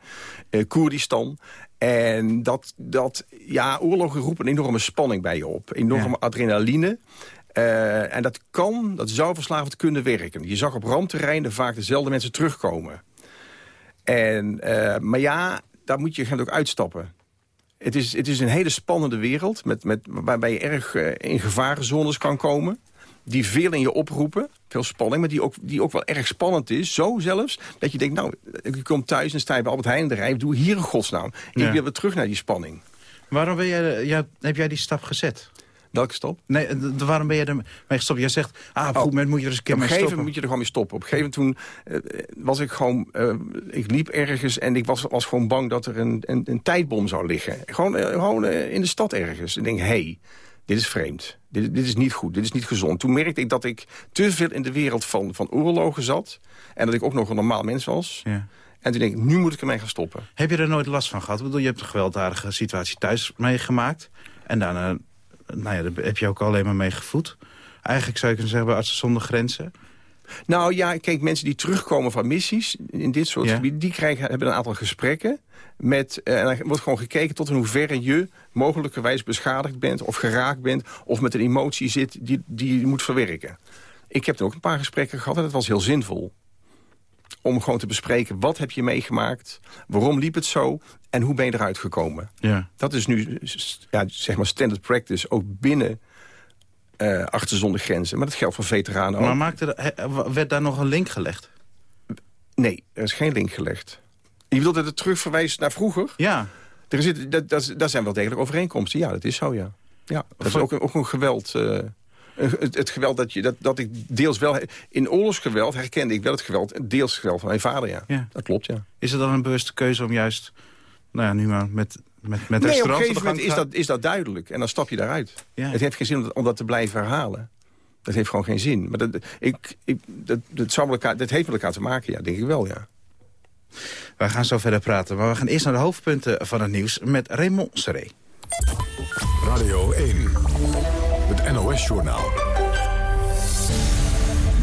Koerdistan. En dat, dat, ja, oorlogen roepen een enorme spanning bij je op. Enorme Ja. adrenaline. Eh, en dat kan, dat zou verslavend kunnen werken. Je zag op rampterreinen vaak dezelfde mensen terugkomen. En, eh, maar ja, daar moet je gaan ook uitstappen. Het is, het is een hele spannende wereld, met, met, waarbij je erg eh, in gevarenzones kan komen. Die veel in je oproepen, veel spanning, maar die ook, die ook wel erg spannend is. Zo zelfs, dat je denkt, nou, ik kom thuis en sta je bij Albert Heijn in de rij. Doe hier een godsnaam. Ja. Ik wil weer terug naar die spanning. Waarom ben jij, ja, heb jij die stap gezet? Welke stap? Nee, waarom ben je ermee gestopt? Jij zegt, ah, op een Oh, goed moment moet je er eens een keer Op een mee gegeven stoppen. moment moet je er gewoon mee stoppen. Op een gegeven moment toen eh, was ik gewoon... eh, ik liep ergens en ik was, was gewoon bang dat er een, een, een tijdbom zou liggen. Gewoon, eh, gewoon in de stad ergens. En ik denk, hé, hey, dit is vreemd. Dit, dit is niet goed, dit is niet gezond. Toen merkte ik dat ik te veel in de wereld van, van oorlogen zat. En dat ik ook nog een normaal mens was. Ja. En toen denk ik, nu moet ik ermee gaan stoppen. Heb je er nooit last van gehad? Ik bedoel, je hebt een gewelddadige situatie thuis meegemaakt. En daarna nou ja, daar heb je ook alleen maar mee gevoed. Eigenlijk zou je kunnen zeggen bij Artsen zonder Grenzen. Nou ja, kijk, mensen die terugkomen van missies in dit soort Ja. gebieden... die krijgen, hebben een aantal gesprekken. Met, eh, en dan wordt gewoon gekeken tot in hoeverre je mogelijkerwijs beschadigd bent... of geraakt bent, of met een emotie zit die, die je moet verwerken. Ik heb er ook een paar gesprekken gehad en dat was heel zinvol. Om gewoon te bespreken, wat heb je meegemaakt? Waarom liep het zo? En hoe ben je eruit gekomen? Ja. Dat is nu ja, zeg maar standard practice, ook binnen eh Achter zonder Grenzen. Maar dat geldt voor veteranen ook. Maar maakte er, werd daar nog een link gelegd? Nee, er is geen link gelegd. Je bedoelt dat het terugverwijst naar vroeger? Ja. Er zit, dat, dat, dat zijn wel degelijk overeenkomsten. Ja, dat is zo, ja. ja dat is ook, een- ook een geweld... eh, het, het geweld dat, je, dat, dat ik deels wel... In oorlogsgeweld herkende ik wel het geweld... deels het geweld van mijn vader, ja. Ja. Dat klopt, ja. Is het dan een bewuste keuze om juist, nou ja, nu maar met, met, met Nee, op een restaurants gegeven te moment is dat, is dat duidelijk. En dan stap je daaruit. Ja. Het heeft geen zin om dat, om dat te blijven herhalen. Dat heeft gewoon geen zin. Maar dat, ik, ik, dat, dat, zou elkaar, dat heeft met elkaar te maken, ja, denk ik wel, ja. We gaan zo verder praten, maar we gaan eerst naar de hoofdpunten van het nieuws met Raymond Seré. Radio 1. Het NOS-journaal.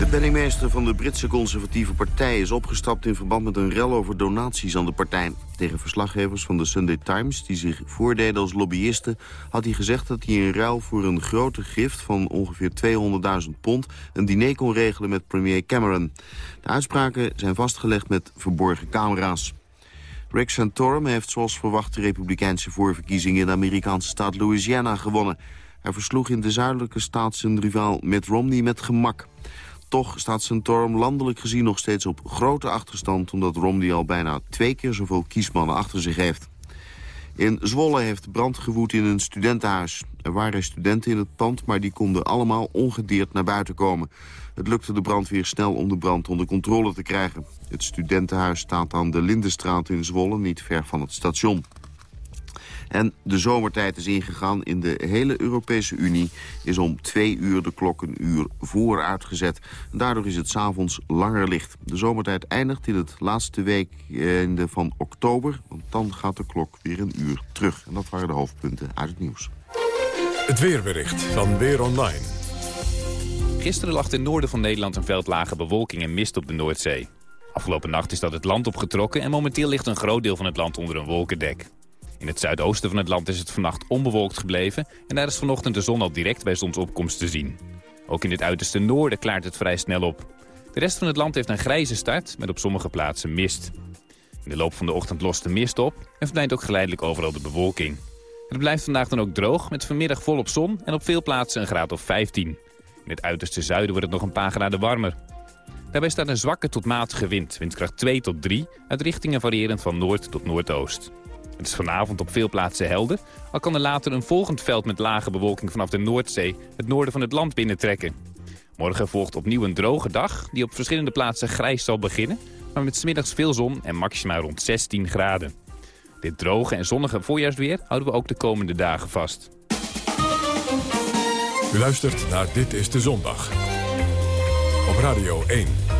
De penningmeester van de Britse conservatieve partij is opgestapt in verband met een rel over donaties aan de partij. Tegen verslaggevers van de Sunday Times, die zich voordeden als lobbyisten, had hij gezegd dat hij in ruil voor een grote gift van ongeveer 200.000 pond een diner kon regelen met premier Cameron. De uitspraken zijn vastgelegd met verborgen camera's. Rick Santorum heeft zoals verwacht de republikeinse voorverkiezingen in de Amerikaanse staat Louisiana gewonnen. Hij versloeg in de zuidelijke staat zijn rivaal Mitt Romney met gemak. Toch staat Santorum landelijk gezien nog steeds op grote achterstand... omdat Romney al bijna twee keer zoveel kiesmannen achter zich heeft. In Zwolle heeft brand gewoed in een studentenhuis. Er waren studenten in het pand, maar die konden allemaal ongedeerd naar buiten komen. Het lukte de brandweer snel om de brand onder controle te krijgen. Het studentenhuis staat aan de Lindenstraat in Zwolle, niet ver van het station. En de zomertijd is ingegaan. In de hele Europese Unie is om twee uur de klok een uur vooruitgezet. En daardoor is het s'avonds langer licht. De zomertijd eindigt in het laatste week einde van oktober. Want dan gaat de klok weer een uur terug. En dat waren de hoofdpunten uit het nieuws. Het weerbericht van Weer Online. Gisteren lag ten noorden van Nederland een veld lage bewolking en mist op de Noordzee. Afgelopen nacht is dat het land opgetrokken en momenteel ligt een groot deel van het land onder een wolkendek. In het zuidoosten van het land is het vannacht onbewolkt gebleven en daar is vanochtend de zon al direct bij zonsopkomst te zien. Ook in het uiterste noorden klaart het vrij snel op. De rest van het land heeft een grijze start met op sommige plaatsen mist. In de loop van de ochtend lost de mist op en verdwijnt ook geleidelijk overal de bewolking. Het blijft vandaag dan ook droog met vanmiddag volop zon en op veel plaatsen een graad of 15. In het uiterste zuiden wordt het nog een paar graden warmer. Daarbij staat een zwakke tot matige wind, windkracht 2 tot 3, uit richtingen variërend van noord tot noordoost. Het is vanavond op veel plaatsen helder, al kan er later een volgend veld met lage bewolking vanaf de Noordzee het noorden van het land binnentrekken. Morgen volgt opnieuw een droge dag, die op verschillende plaatsen grijs zal beginnen, maar met smiddags veel zon en maxima rond 16 graden. Dit droge en zonnige voorjaarsweer houden we ook de komende dagen vast. U luistert naar Dit is de Zondag. Op Radio 1.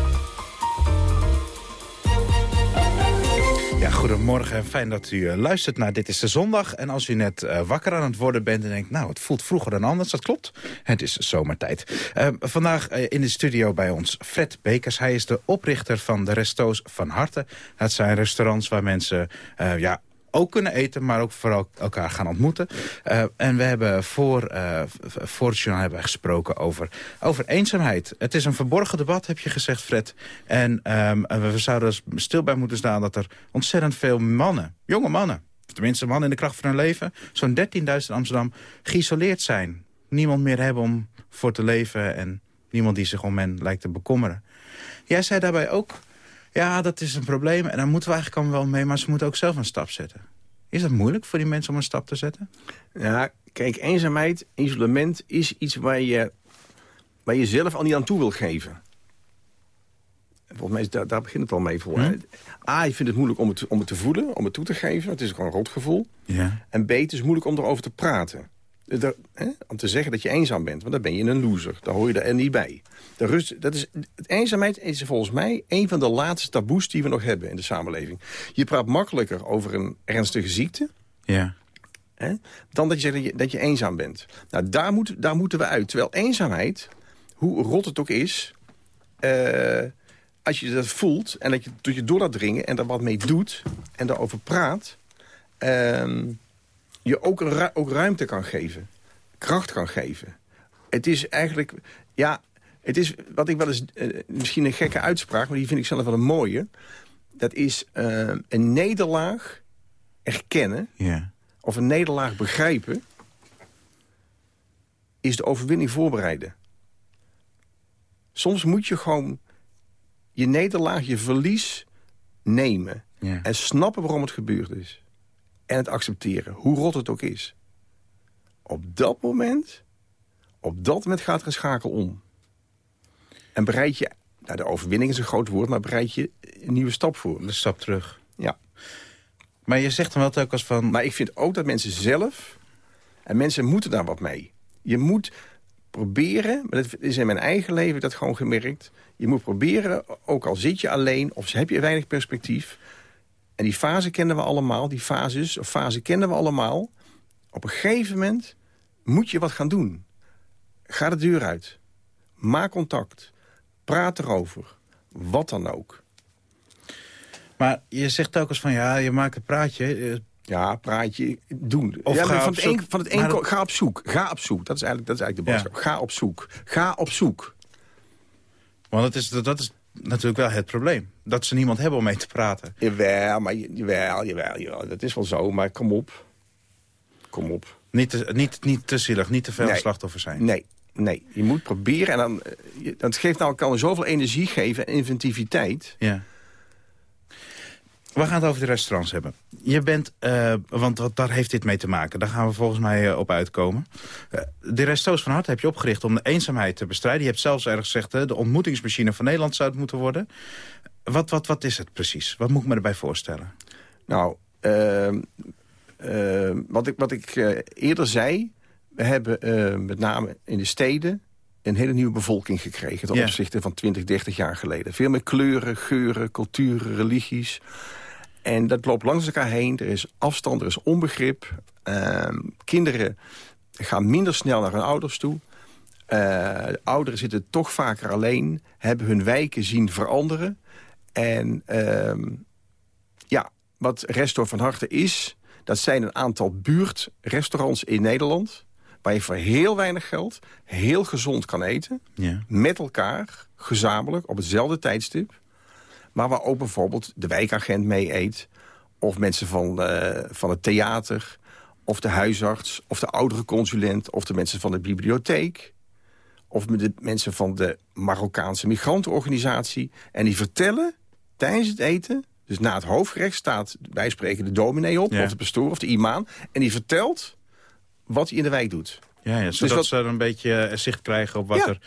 Goedemorgen en fijn dat u eh, luistert naar Dit is de Zondag. En als u net eh, wakker aan het worden bent en denkt... nou, het voelt vroeger dan anders, dat klopt. Het is zomertijd. Eh, vandaag eh, in de studio bij ons Fred Bekers. Hij is de oprichter van de Resto's van Harte. Het zijn restaurants waar mensen ja, ook kunnen eten, maar ook vooral elkaar gaan ontmoeten. Eh, en we hebben voor, voor het journaal hebben we gesproken over, over eenzaamheid. Het is een verborgen debat, heb je gezegd, Fred. En ehm, we zouden er stil bij moeten staan dat er ontzettend veel mannen, jonge mannen... tenminste mannen in de kracht van hun leven... zo'n 13.000 in Amsterdam geïsoleerd zijn. Niemand meer hebben om voor te leven... en niemand die zich om hen lijkt te bekommeren. Jij zei daarbij ook... Ja, dat is een probleem en daar moeten we eigenlijk allemaal wel mee... maar ze moeten ook zelf een stap zetten. Is dat moeilijk voor die mensen om een stap te zetten? Ja, kijk, eenzaamheid, isolement is iets waar je, waar je zelf al niet aan toe wil geven. Volgens mij is daar, daar begint het al mee voor. hè. A, je vindt het moeilijk om het, om het te voelen, om het toe te geven. Het is gewoon een rotgevoel. Ja. En B, het is moeilijk om erover te praten. Hè, om te zeggen dat je eenzaam bent, want dan ben je een loser. Dan hoor je er niet bij. De rust, dat is, eenzaamheid is volgens mij een van de laatste taboes die we nog hebben in de samenleving. Je praat makkelijker over een ernstige ziekte... Ja. Hè, dan dat je zegt dat je, dat je eenzaam bent. Nou, daar, moet, daar moeten we uit. Terwijl eenzaamheid, hoe rot het ook is... eh, als je dat voelt en dat je, dat je door laat dringen... en er wat mee doet en daarover praat... ehm, je ook, ru- ook ruimte kan geven. Kracht kan geven. Het is eigenlijk... Ja, het is wat ik wel eens... eh, misschien een gekke uitspraak, maar die vind ik zelf wel een mooie. Dat is eh, een nederlaag erkennen Ja. of een nederlaag begrijpen... is de overwinning voorbereiden. Soms moet je gewoon je nederlaag, je verlies nemen. Ja. En snappen waarom het gebeurd is. En het accepteren, hoe rot het ook is. Op dat moment, op dat moment gaat er een schakel om. En bereid je, nou de overwinning is een groot woord... maar bereid je een nieuwe stap voor. De stap terug. Ja. Maar je zegt dan wel telkens van... Maar ik vind ook dat mensen zelf... en mensen moeten daar wat mee. Je moet proberen, maar dat is in mijn eigen leven dat gewoon gemerkt... je moet proberen, ook al zit je alleen of heb je weinig perspectief... en die fase kennen we allemaal, die fases of fase kennen we allemaal... op een gegeven moment moet je wat gaan doen. Ga de deur uit. Maak contact. Praat erover. Wat dan ook. Maar je zegt telkens van ja, je maakt een praatje. eh, Ja, praatje, doen. Of ja, ga van op het een, zoek. van het een, dat- ga op zoek. Ga op zoek. Dat is eigenlijk, dat is eigenlijk de Ja. boodschap. Ga op zoek. Ga op zoek. Want dat is, dat, dat is natuurlijk wel het probleem. Dat ze niemand hebben om mee te praten. Jawel, maar jawel, jawel, jawel. Dat is wel zo, maar kom op. Kom op. Niet te, niet, niet te zielig, niet te veel Nee. slachtoffer zijn. Nee, nee. Je moet proberen. En dan, eh, dat geeft nou, kan zoveel energie geven en inventiviteit. Ja. We gaan het over de restaurants hebben. Je bent, eh, want wat- daar heeft dit mee te maken. Daar gaan we volgens mij eh, op uitkomen. Eh, de restaurants van Hart heb je opgericht om de eenzaamheid te bestrijden. Je hebt zelfs ergens gezegd, de ontmoetingsmachine van Nederland zou het moeten worden. Wat, wat, wat is het precies? Wat moet ik me erbij voorstellen? Nou, ehm, ehm, wat ik, wat ik eerder zei... we hebben met name in de steden een hele nieuwe bevolking gekregen... ten Ja. opzichte van 20, 30 jaar geleden. Veel meer kleuren, geuren, culturen, religies. En dat loopt langs elkaar heen. Er is afstand, er is onbegrip. Ehm, kinderen gaan minder snel naar hun ouders toe. Eh, ouderen zitten toch vaker alleen. Hebben hun wijken zien veranderen. En ehm, ja, wat Resto van Harte is... dat zijn een aantal buurtrestaurants in Nederland... waar je voor heel weinig geld heel gezond kan eten. Ja. Met elkaar, gezamenlijk, op hetzelfde tijdstip. Maar waar ook bijvoorbeeld de wijkagent mee eet... of mensen van, eh, van het theater, of de huisarts... of de oudere consulent, of de mensen van de bibliotheek... of de mensen van de Marokkaanse migrantenorganisatie. En die vertellen tijdens het eten... dus na het hoofdgerecht staat, wij spreken de dominee op... Ja. of de pastoor of de imam... en die vertelt wat hij in de wijk doet. Ja, ja, zodat wat- ze een beetje eh, zicht krijgen op wat Ja. er...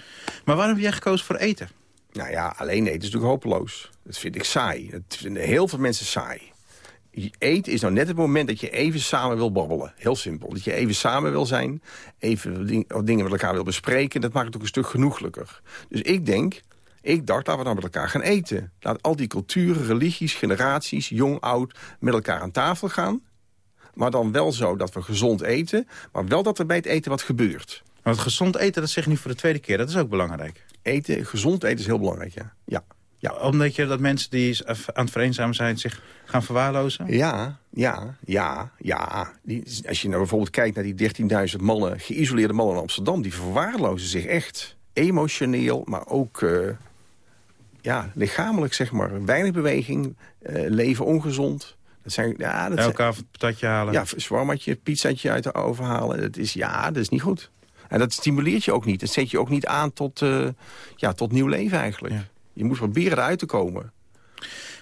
Maar waarom heb jij gekozen voor eten? Nou ja, alleen eten is natuurlijk hopeloos. Dat vind ik saai. Dat vinden heel veel mensen saai. Eten is nou net het moment dat je even samen wil babbelen. Heel simpel. Dat je even samen wil zijn. Even dingen met elkaar wil bespreken. Dat maakt het ook een stuk genoeglijker. Dus ik denk, ik dacht, laten we nou met elkaar gaan eten. Laat al die culturen, religies, generaties, jong, oud... met elkaar aan tafel gaan. Maar dan wel zo dat we gezond eten. Maar wel dat er bij het eten wat gebeurt. Want gezond eten, dat zeg je nu voor de tweede keer. Dat is ook belangrijk. Eten, gezond eten is heel belangrijk, ja. Ja, ja. Omdat je dat mensen die aan het vereenzamen zijn... zich gaan verwaarlozen? Ja, ja, ja, ja. Die, als je nou bijvoorbeeld kijkt naar die 13.000 mannen, geïsoleerde mannen in Amsterdam... die verwaarlozen zich echt. Emotioneel, maar ook eh, ja, lichamelijk, zeg maar. Weinig beweging, eh, leven ongezond. Dat zijn, ja, dat zijn, Elke avond patatje halen? ja, zwarmatje, pizzaatje uit de oven halen. Dat is, ja, dat is niet goed. En dat stimuleert je ook niet. Dat zet je ook niet aan tot, eh, ja, tot nieuw leven eigenlijk. Ja. Je moet proberen eruit te komen.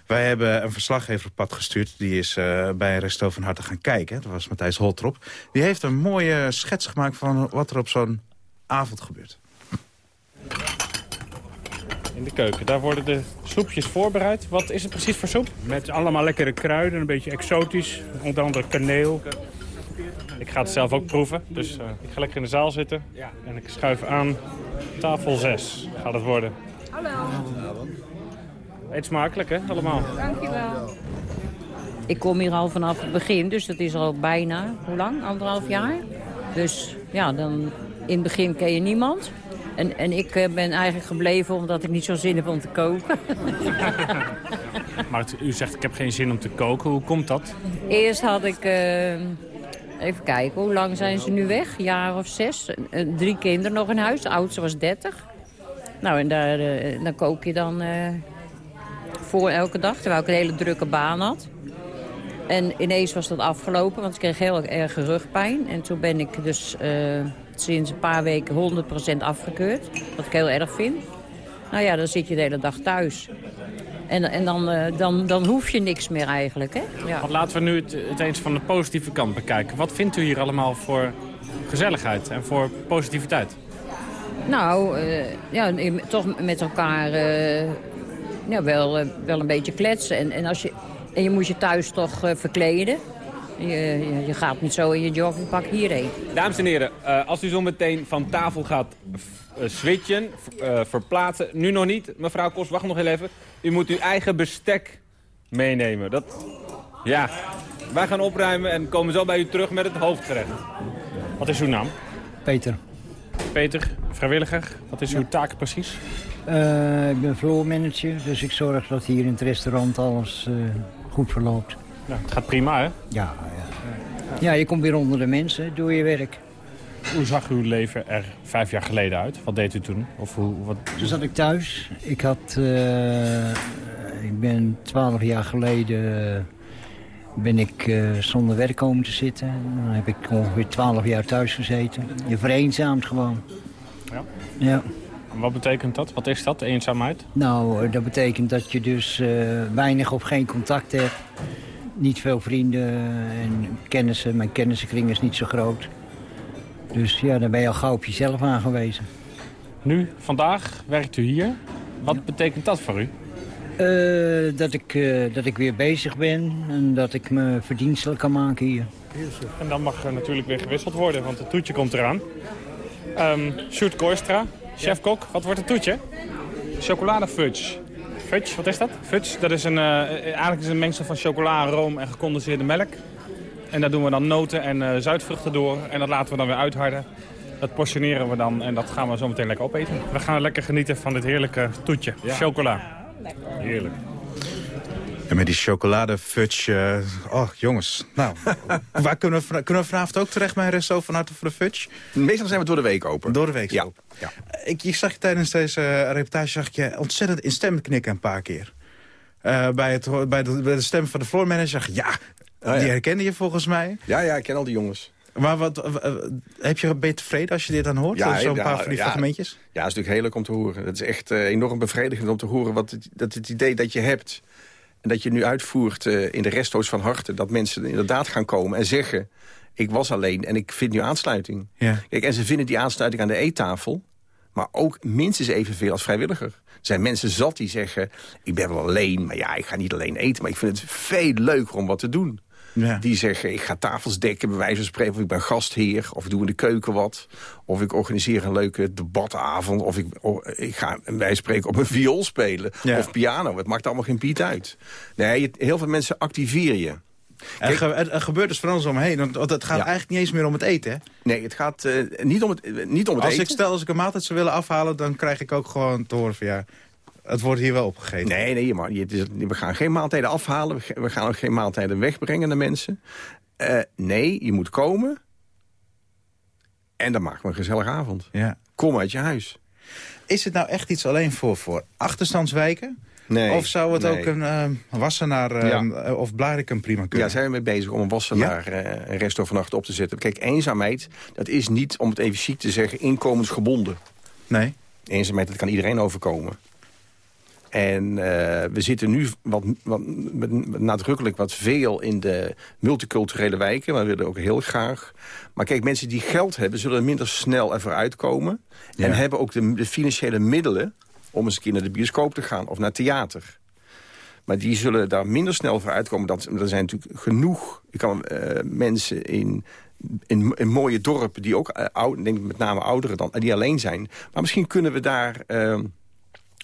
Wij hebben een verslaggever op pad gestuurd. Die is eh, bij Resto van Harte gaan kijken. Dat was Matthijs Holtrop. Die heeft een mooie schets gemaakt van wat er op zo'n avond gebeurt. In de keuken, daar worden de soepjes voorbereid. Wat is het precies voor soep? Met allemaal lekkere kruiden, een beetje exotisch. Onder andere kaneel. Ik ga het zelf ook proeven, dus eh, ik ga lekker in de zaal zitten. En ik schuif aan tafel 6 gaat het worden. Hallo, Eet smakelijk hè, allemaal. dankjewel. Ik kom hier al vanaf het begin, dus dat is al bijna, hoe lang? Anderhalf jaar. Dus ja, dan in het begin ken je niemand. En, en ik eh, ben eigenlijk gebleven omdat ik niet zo zin heb om te koken. [LAUGHS] Maar u zegt ik heb geen zin om te koken, hoe komt dat? Eerst had ik, eh, even kijken, hoe lang zijn ze nu weg? Een jaar of zes. Drie kinderen nog in huis, de oudste was dertig. Nou, en daar, eh, dan kook je dan eh, voor elke dag, terwijl ik een hele drukke baan had. En ineens was dat afgelopen, want ik kreeg heel erg rugpijn. En toen ben ik dus eh, sinds een paar weken 100% afgekeurd. Wat ik heel erg vind. Nou ja, dan zit je de hele dag thuis. En, en dan, eh, dan, dan hoef je niks meer eigenlijk, hè? Ja. Want laten we nu het, het eens van de positieve kant bekijken. Wat vindt u hier allemaal voor gezelligheid en voor positiviteit? Nou, eh, ja, toch met elkaar eh, ja, wel, wel een beetje kletsen. En, en, als je, en je moet je thuis toch eh, verkleden. Je, je, je gaat niet zo in je joggingpak hierheen. Dames en heren, eh, als u zo meteen van tafel gaat eh, switchen, eh, verplaatsen... Nu nog niet, mevrouw Kos, wacht nog heel even. U moet uw eigen bestek meenemen. Dat, ja, wij gaan opruimen en komen zo bij u terug met het hoofdgerecht. Wat is uw naam? Peter. Peter, vrijwilliger. Wat is uw taak precies? Eh, ik ben floormanager, dus ik zorg dat hier in het restaurant alles eh, goed verloopt. Ja, het gaat prima, hè? Ja, ja. ja, je komt weer onder de mensen, doe je werk. Hoe zag uw leven er vijf jaar geleden uit? Wat deed u toen? Of hoe, wat... Toen zat ik thuis. Ik had... eh, ik ben twaalf jaar geleden... ben ik eh, zonder werk komen te zitten. Dan heb ik ongeveer twaalf jaar thuis gezeten. Je vereenzaamt gewoon. Ja? Ja. En Wat betekent dat? Wat is dat, eenzaamheid? Nou, eh, dat betekent dat je dus weinig of geen contact hebt. Niet veel vrienden en kennissen. Mijn kennissenkring is niet zo groot. Dus ja, dan ben je al gauw op jezelf aangewezen. Nu, vandaag, werkt u hier. Wat betekent dat voor u? Eh, dat, ik, eh, dat ik weer bezig ben en dat ik me verdienstelijk kan maken hier. En dan mag er natuurlijk weer gewisseld worden, want het toetje komt eraan. Ehm Sjoerd Kooistra, chef-kok. Wat wordt het toetje? Chocolade fudge. Wat is dat? Fudge, dat is een, eh, eigenlijk is een mengsel van chocola, room en gecondenseerde melk. En daar doen we dan noten en eh, zuidvruchten door. En dat laten we dan weer uitharden. Dat portioneren we dan en dat gaan we zo meteen lekker opeten. We gaan lekker genieten van dit heerlijke toetje. Chocola. Heerlijk. En met die chocolade fudge... eh, oh, jongens. Nou, [LAUGHS] waar kunnen we, kunnen we vanavond ook terecht bij een resto van Harte voor de fudge? Meestal zijn we door de week open. Door de week Ja. open. Ik, je zag je tijdens deze eh, reportage zag ik je ontzettend in stem knikken een paar keer. Eh, bij, het, bij, de, bij de stem van de floormanager zag je, ja, ja. die herkende je volgens mij. Ja, ja, ik ken al die jongens. Maar wat, heb je, ben je tevreden als je dit dan hoort? Ja, Zo'n ja, paar van die ja. fragmentjes? Ja, het is natuurlijk heel leuk om te horen. Het is echt enorm bevredigend om te horen wat het, dat het idee dat je hebt... en dat je nu uitvoert eh, in de resto's van harte... dat mensen inderdaad gaan komen en zeggen... ik was alleen en ik vind nu aansluiting. Ja. Kijk, en ze vinden die aansluiting aan de eettafel... maar ook minstens evenveel als vrijwilliger. Er zijn mensen zat die zeggen... ik ben wel alleen, maar ja, ik ga niet alleen eten... maar ik vind het veel leuker om wat te doen. Ja. Die zeggen, ik ga tafels dekken, bij wijze van spreken... of ik ben gastheer, of ik doe in de keuken wat... of ik organiseer een leuke debatavond... of ik, of ik ga bij wijze van spreken op een viool spelen... Ja. of piano, het maakt allemaal geen piet uit. Nee, je- heel veel mensen activeer je. Er, ge- er- gebeurt dus van alles omheen. Want het gaat Ja. eigenlijk niet eens meer om het eten, hè? Nee, het gaat eh, niet om het, eh, niet om het Als eten. ik stel, als ik een maaltijd zou willen afhalen... dan krijg ik ook gewoon te horen van ja... het wordt hier wel opgegeten. Nee, nee, maar het is- we gaan geen maaltijden afhalen. we gaan ook geen maaltijden wegbrengen naar mensen. Eh, nee, je moet komen. En dan maken we een gezellige avond. Ja. Kom uit je huis. Is het nou echt iets alleen voor, voor achterstandswijken? Nee. Of zou het nee. ook een uh, Wassenaar eh, Ja. of Blarikum prima kunnen? Ja, zijn we mee bezig om een wassenaar eh, een resto vannacht op te zetten. Kijk, eenzaamheid, dat is niet, om het even chic te zeggen, inkomensgebonden. Nee. Eenzaamheid, dat kan iedereen overkomen. En eh, we zitten nu wat, wat, nadrukkelijk wat veel in de multiculturele wijken. Maar we willen ook heel graag. Maar kijk, mensen die geld hebben, zullen minder snel ervoor uitkomen. Ja. En hebben ook de, de financiële middelen om eens een keer naar de bioscoop te gaan of naar theater. Maar die zullen daar minder snel voor uitkomen. Dat, er zijn natuurlijk genoeg je kan, eh, mensen in, in, in mooie dorpen... die ook, eh, oud, denk ik met name ouderen dan, die alleen zijn. Maar misschien kunnen we daar... eh,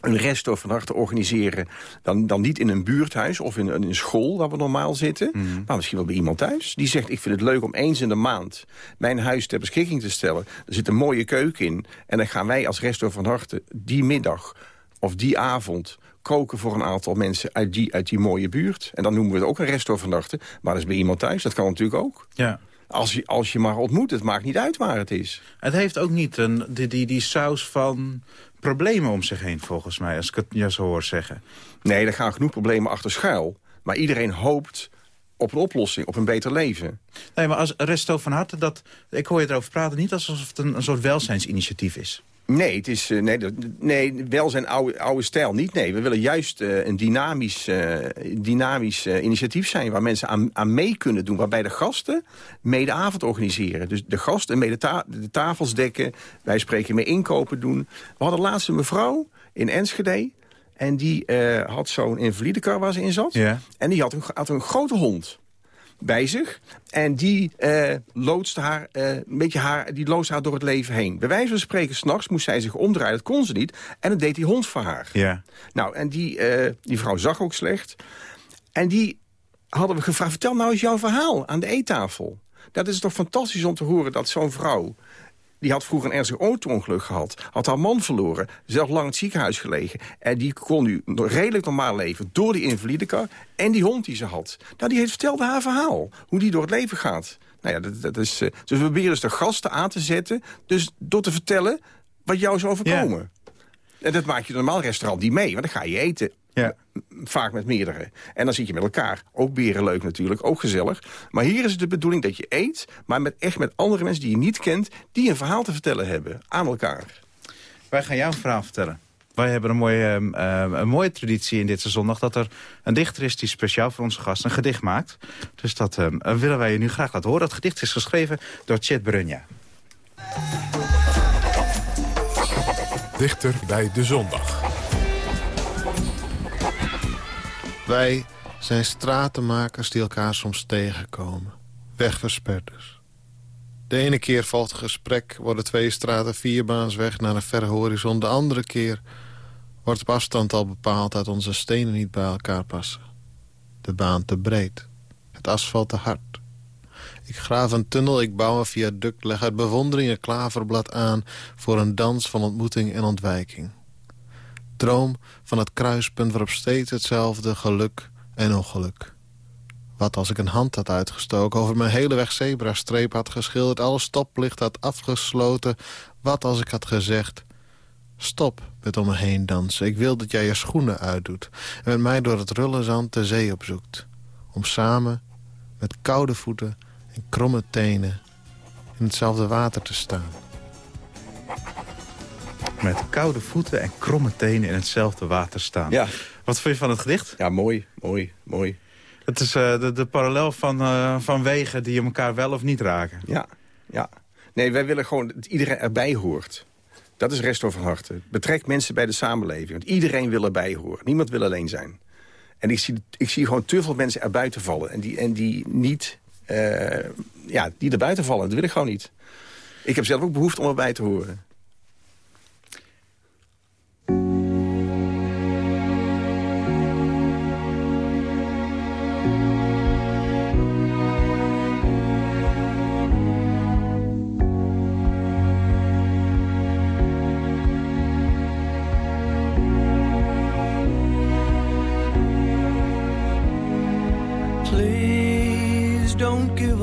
een resto van harte organiseren. Dan, dan niet in een buurthuis of in, in een school waar we normaal zitten. Maar misschien wel bij iemand thuis. Die zegt, ik vind het leuk om eens in de maand mijn huis ter beschikking te stellen. Er zit een mooie keuken in. En dan gaan wij als resto van harte die middag of die avond koken voor een aantal mensen uit die, uit die mooie buurt. En dan noemen we het ook een resto van harte. Maar dat is bij iemand thuis, dat kan natuurlijk ook. Ja. Als je, als je maar ontmoet, het maakt niet uit waar het is. Het heeft ook niet een, die, die, die saus van problemen om zich heen, volgens mij. Als ik het je zo hoor zeggen. Nee, er gaan genoeg problemen achter schuil. Maar iedereen hoopt op een oplossing, op een beter leven. Nee, maar als resto van harte, dat, ik hoor je erover praten... niet alsof het een, een soort welzijnsinitiatief is. Nee, het is, eh, nee, dat- nee, wel zijn oude, oude stijl niet. Nee, we willen juist eh, een dynamisch, eh, dynamisch initiatief zijn... waar mensen aan, aan mee kunnen doen. Waarbij de gasten mee de avond organiseren. Dus de gasten mee de, ta- de tafels dekken. Wij spreken mee inkopen doen. We hadden laatst een mevrouw in Enschede... en die had zo'n invalidekar waar ze in zat. Ja. En die had een, had een grote hond bij zich. En die loodste haar, eh, een beetje haar, die loodste haar door het leven heen. Bij wijze van spreken, s'nachts moest zij zich omdraaien. Dat kon ze niet. En dat deed die hond voor haar. Ja. Nou, en die, eh, die vrouw zag ook slecht. En die hadden we gevraagd, vertel nou eens jouw verhaal aan de eettafel. Dat is toch fantastisch om te horen dat zo'n vrouw... die had vroeger een ernstig auto-ongeluk gehad... had haar man verloren, zelf lang in het ziekenhuis gelegen... en die kon nu redelijk normaal leven door die invalidekar... en die hond die ze had. Nou, die heeft vertelde haar verhaal, hoe die door het leven gaat. Nou ja, dat, dat is, eh, dus we proberen dus de gasten aan te zetten... dus door te vertellen wat jou is overkomen. En dat maak je normaal restaurant niet mee, want dan ga je eten. Ja. Vaak met meerdere. En dan zit je met elkaar. Ook beren leuk natuurlijk, ook gezellig. Maar hier is het de bedoeling dat je eet... maar met, echt met andere mensen die je niet kent... die een verhaal te vertellen hebben aan elkaar. Wij gaan jou een verhaal vertellen. Wij hebben een mooie, ehm, ehm, een mooie traditie in dit zondag... dat er een dichter is die speciaal voor onze gast een gedicht maakt. Dus dat ehm, willen wij je nu graag laten horen. Dat gedicht is geschreven door Chet Brunja. Dichter bij de zondag. Wij zijn stratenmakers die elkaar soms tegenkomen. Wegversperders. De ene keer valt het gesprek, worden twee straten vierbaansweg naar een verre horizon. De andere keer wordt op afstand al bepaald dat onze stenen niet bij elkaar passen. De baan te breed. Het asfalt te hard. Ik graaf een tunnel, ik bouw een viaduct, leg uit bewondering klaverblad aan... voor een dans van ontmoeting en ontwijking. Droom van het kruispunt waarop steeds hetzelfde geluk en ongeluk. Wat als ik een hand had uitgestoken, over mijn hele weg zebrastreep had geschilderd... alle stoplicht had afgesloten. Wat als ik had gezegd... Stop met om me heen dansen. Ik wil dat jij je schoenen uitdoet... en met mij door het rullenzand de zee opzoekt. Om samen, met koude voeten en kromme tenen... in hetzelfde water te staan. Met koude voeten en kromme tenen in hetzelfde water staan. Ja. Wat vind je van het gedicht? Ja, mooi, mooi, mooi. Het is eh, de, de parallel van, eh, van wegen die elkaar wel of niet raken. Ja, ja. Nee, wij willen gewoon dat iedereen erbij hoort. Dat is Resto van Harte. Betrek mensen bij de samenleving. Want iedereen wil erbij horen. Niemand wil alleen zijn. En ik zie, ik zie gewoon te veel mensen erbuiten vallen. En die, en die niet... eh, ja, die erbuiten vallen. Dat wil ik gewoon niet. Ik heb zelf ook behoefte om erbij te horen.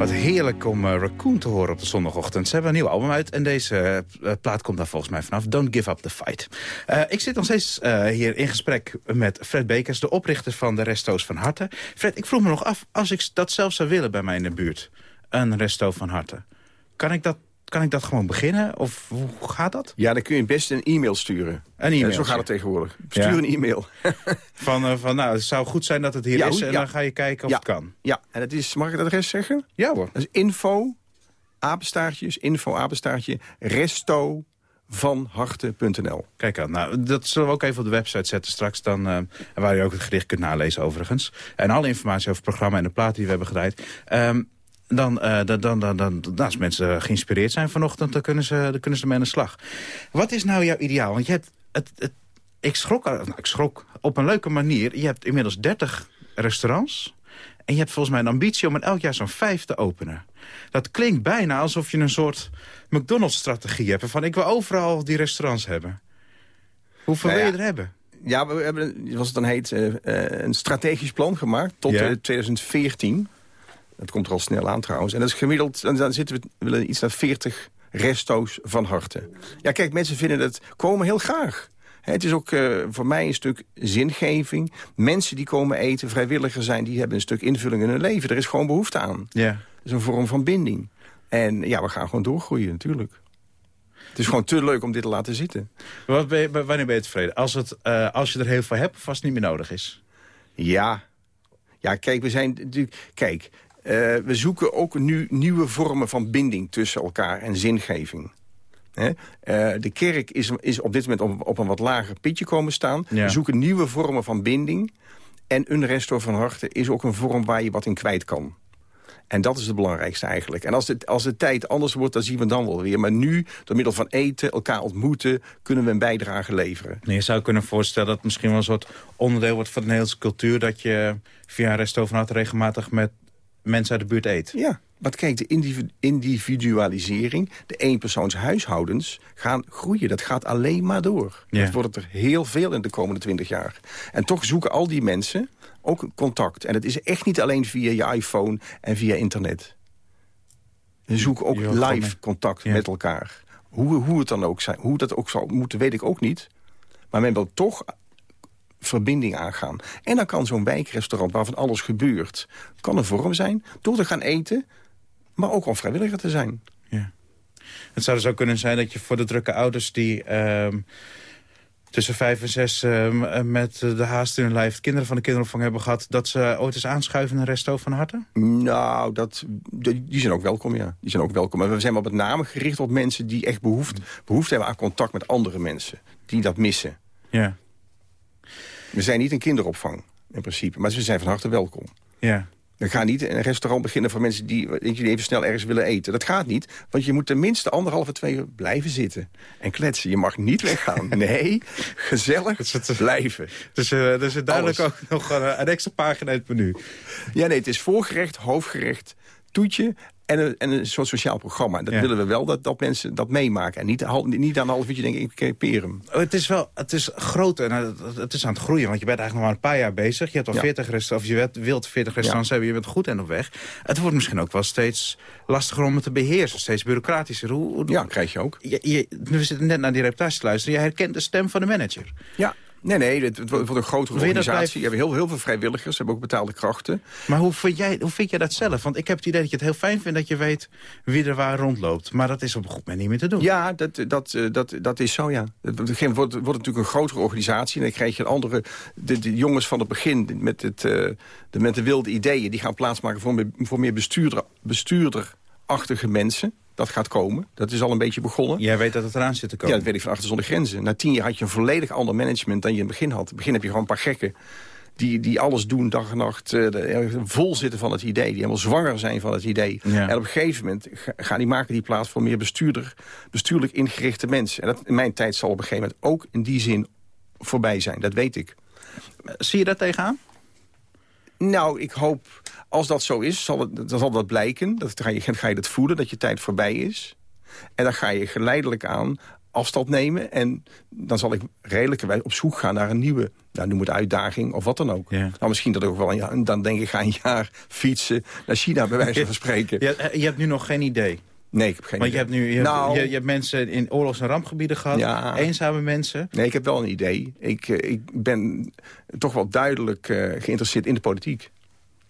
Wat heerlijk om eh, Raccoon te horen op de zondagochtend. Ze hebben een nieuw album uit en deze eh, plaat komt daar volgens mij vanaf. Don't Give Up The Fight. Eh, ik zit nog steeds eh, hier in gesprek met Fred Bekers, de oprichter van de Resto's van Harte. Fred, ik vroeg me nog af, als ik dat zelf zou willen bij mij in de buurt, een Resto van Harte, kan ik dat, kan ik dat gewoon beginnen? Of hoe gaat dat? Ja, dan kun je best een e-mail sturen. Een e-mail, zo gaat het tegenwoordig. Stuur Ja. een e-mail. [LAUGHS] Van, eh, van nou, het zou goed zijn dat het hier Ja, is en ja. dan ga je kijken of het kan. Ja, en het is, mag ik het adres zeggen? Ja hoor. Dat is info, apenstaartjes, info, apenstaartje, resto van harte.nl. Kijk aan, nou, dat zullen we ook even op de website zetten straks. Dan, eh, waar je ook het gedicht kunt nalezen overigens. En alle informatie over het programma en de plaat die we hebben gedraaid. Ehm, dan, eh, dan, dan, dan, dan, dan, als mensen geïnspireerd zijn vanochtend, dan kunnen, ze, dan kunnen ze ermee aan de slag. Wat is nou jouw ideaal? Want je hebt het, het, ik schrok, er- nou, ik schrok op een leuke manier. Je hebt inmiddels 30 restaurants. En je hebt volgens mij een ambitie om er elk jaar zo'n vijf te openen. Dat klinkt bijna alsof je een soort McDonald's-strategie hebt. Van ik wil overal die restaurants hebben. Hoeveel Nou wil je er hebben? Ja, we hebben, zoals het dan heet, eh, eh, een strategisch plan gemaakt tot Ja. eh, 2014. Dat komt er al snel aan trouwens. En dat is gemiddeld, en dan zitten we, we willen iets naar 40 resto's van harte. Ja, kijk, mensen vinden het komen heel graag. Het is ook eh, voor mij een stuk zingeving. Mensen die komen eten, vrijwilliger zijn... die hebben een stuk invulling in hun leven. Er is gewoon behoefte aan. Ja. Het is een vorm van binding. En ja, we gaan gewoon doorgroeien natuurlijk. Het is gewoon te leuk om dit te laten zitten. Wat ben je, wanneer ben je tevreden? Als, het, eh, als je er heel veel hebt het niet meer nodig is? Ja. Ja, kijk, we zijn natuurlijk... Kijk, eh, we zoeken ook nu nieuwe vormen van binding tussen elkaar en zingeving. Hè? Eh, de kerk is, is op dit moment op, op een wat lager pitje komen staan. Ja. We zoeken nieuwe vormen van binding. En een resto van harte is ook een vorm waar je wat in kwijt kan. En dat is het belangrijkste eigenlijk. En als de, als de tijd anders wordt, dan zien we dan wel weer. Maar nu, door middel van eten, elkaar ontmoeten... kunnen we een bijdrage leveren. Nee, je zou kunnen voorstellen dat het misschien wel een soort onderdeel wordt van de Nederlandse cultuur... dat je via een harte regelmatig met mensen uit de buurt eet. Ja, want kijk, de individu- individualisering, de eenpersoons huishoudens gaan groeien. Dat gaat alleen maar door. Ja. Dat wordt er heel veel in de komende twintig jaar. En toch zoeken al die mensen ook contact. En dat is echt niet alleen via je iPhone en via internet. Ze zoeken ook live contact Ja. met elkaar. Hoe, hoe het dan ook zijn, hoe dat ook zal moeten, weet ik ook niet. Maar men wil toch verbinding aangaan. En dan kan zo'n wijkrestaurant waarvan alles gebeurt... kan een vorm zijn door te gaan eten... maar ook om vrijwilliger te zijn. Het zou dus ook kunnen zijn dat je voor de drukke ouders die... ehm, tussen vijf en zes ehm, met de haast in hun lijf kinderen van de kinderopvang hebben gehad... dat ze ooit eens aanschuiven in een resto van harte? Nou, dat, die zijn ook welkom, ja. Die zijn ook welkom. Maar we zijn wel met name gericht op mensen die echt behoefte, behoefte hebben aan contact met andere mensen. Die dat missen. Ja. We zijn niet een kinderopvang, in principe. Maar ze zijn van harte welkom. Ja. We gaan niet een restaurant beginnen voor mensen die, die even snel ergens willen eten. Dat gaat niet, want je moet tenminste anderhalve, twee uur blijven zitten. En kletsen. Je mag niet weggaan. [LAUGHS] Nee, gezellig blijven. Dus er is duidelijk Alles. ook nog een, een extra pagina in het menu. Ja, nee, het is voorgerecht, hoofdgerecht, toetje En een, en een soort sociaal programma. Dat Ja. willen we wel, dat, dat mensen dat meemaken. En niet, niet aan een half uurtje denken, ik crepeer hem. Oh, Het is wel, het is groot en het- is aan het groeien. Want je bent eigenlijk nog maar een paar jaar bezig. Je hebt al Ja. 40 restaurants, of je wilt- wilt 40 restaurants hebben. Je bent goed en op weg. Het wordt misschien ook wel steeds lastiger om het te beheersen. Steeds bureaucratischer. Hoe, hoe- Ja, krijg je ook. Je, je- we zitten net naar die reportage te luisteren. Je herkent de stem van de manager. Ja, nee, nee, het, het wordt een grotere je organisatie. We hebben heel, heel veel vrijwilligers, hebben ook betaalde krachten. Maar hoe vind, jij, hoe vind jij dat zelf? Want ik heb het idee dat je het heel fijn vindt dat je weet wie er waar rondloopt. Maar dat is op een goed moment niet meer te doen. Ja, dat, dat, eh, dat, dat is zo, ja. Het wordt, wordt natuurlijk een grotere organisatie. En dan krijg je een andere... De, de jongens van het begin met, het, eh, de, met de wilde ideeën... die gaan plaatsmaken voor meer, voor meer bestuurder, bestuurderachtige mensen. Dat gaat komen. Dat is al een beetje begonnen. Jij weet dat het eraan zit te Ja, komen. dat weet ik van Achter Zonder Grenzen. Na tien jaar had je een volledig ander management dan je in het begin had. In het begin heb je gewoon een paar gekken... Die, die alles doen, dag en nacht, de- vol zitten van het idee. Die helemaal zwanger zijn van het idee. Ja. En op een gegeven moment ga- gaan die maken die plaats voor meer bestuurder, bestuurlijk ingerichte mensen. En dat in mijn tijd zal op een gegeven moment ook in die zin voorbij zijn. Dat weet ik. Zie je dat tegenaan? Nou, ik hoop, als dat zo is, zal het, dan zal dat blijken. Dat ga je, ga je dat voelen, dat je tijd voorbij is. En dan ga je geleidelijk aan afstand nemen. En dan zal ik redelijkerwijs op zoek gaan naar een nieuwe, nou, noem het uitdaging of wat dan ook. Nou, misschien dat ook wel een jaar, dan denk ik, ga een jaar fietsen naar China, bij wijze van spreken. [LAUGHS] Je, je hebt nu nog geen idee. Nee, ik heb geen Want je idee. hebt nu je, Nou- je, je hebt mensen in oorlogs- en rampgebieden gehad. Ja. Eenzame mensen. Nee, ik heb wel een idee. Ik, eh, ik ben toch wel duidelijk eh, geïnteresseerd in de politiek.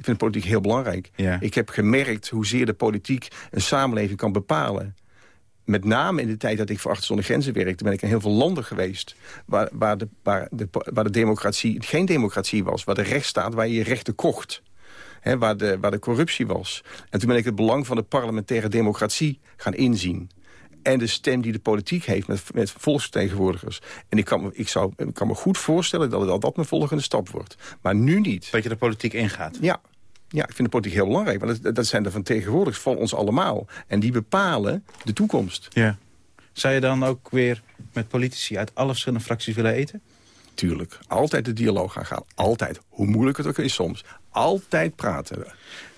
Ik vind de politiek heel belangrijk. Ja. Ik heb gemerkt hoezeer de politiek een samenleving kan bepalen. Met name in de tijd dat ik voor Achter Zonder Grenzen werkte... ben ik in heel veel landen geweest waar, waar, de, waar, de, waar de democratie geen democratie was. Waar de rechtsstaat, waar je je rechten kocht. Waar, de, waar de corruptie was. En toen ben ik het belang van de parlementaire democratie gaan inzien. En de stem die de politiek heeft met, met volksvertegenwoordigers. En ik kan, me, ik, zou, ik kan me goed voorstellen dat dat, dat mijn volgende stap wordt. Maar nu niet. Dat je de politiek ingaat. Ja. Ja, ik vind de politiek heel belangrijk. Want dat, dat zijn de vertegenwoordigers van ons allemaal. En die bepalen de toekomst. Ja. Zou je dan ook weer met politici uit alle verschillende fracties willen eten? Tuurlijk. Altijd de dialoog gaan gaan. Altijd. Hoe moeilijk het ook is soms. Altijd praten.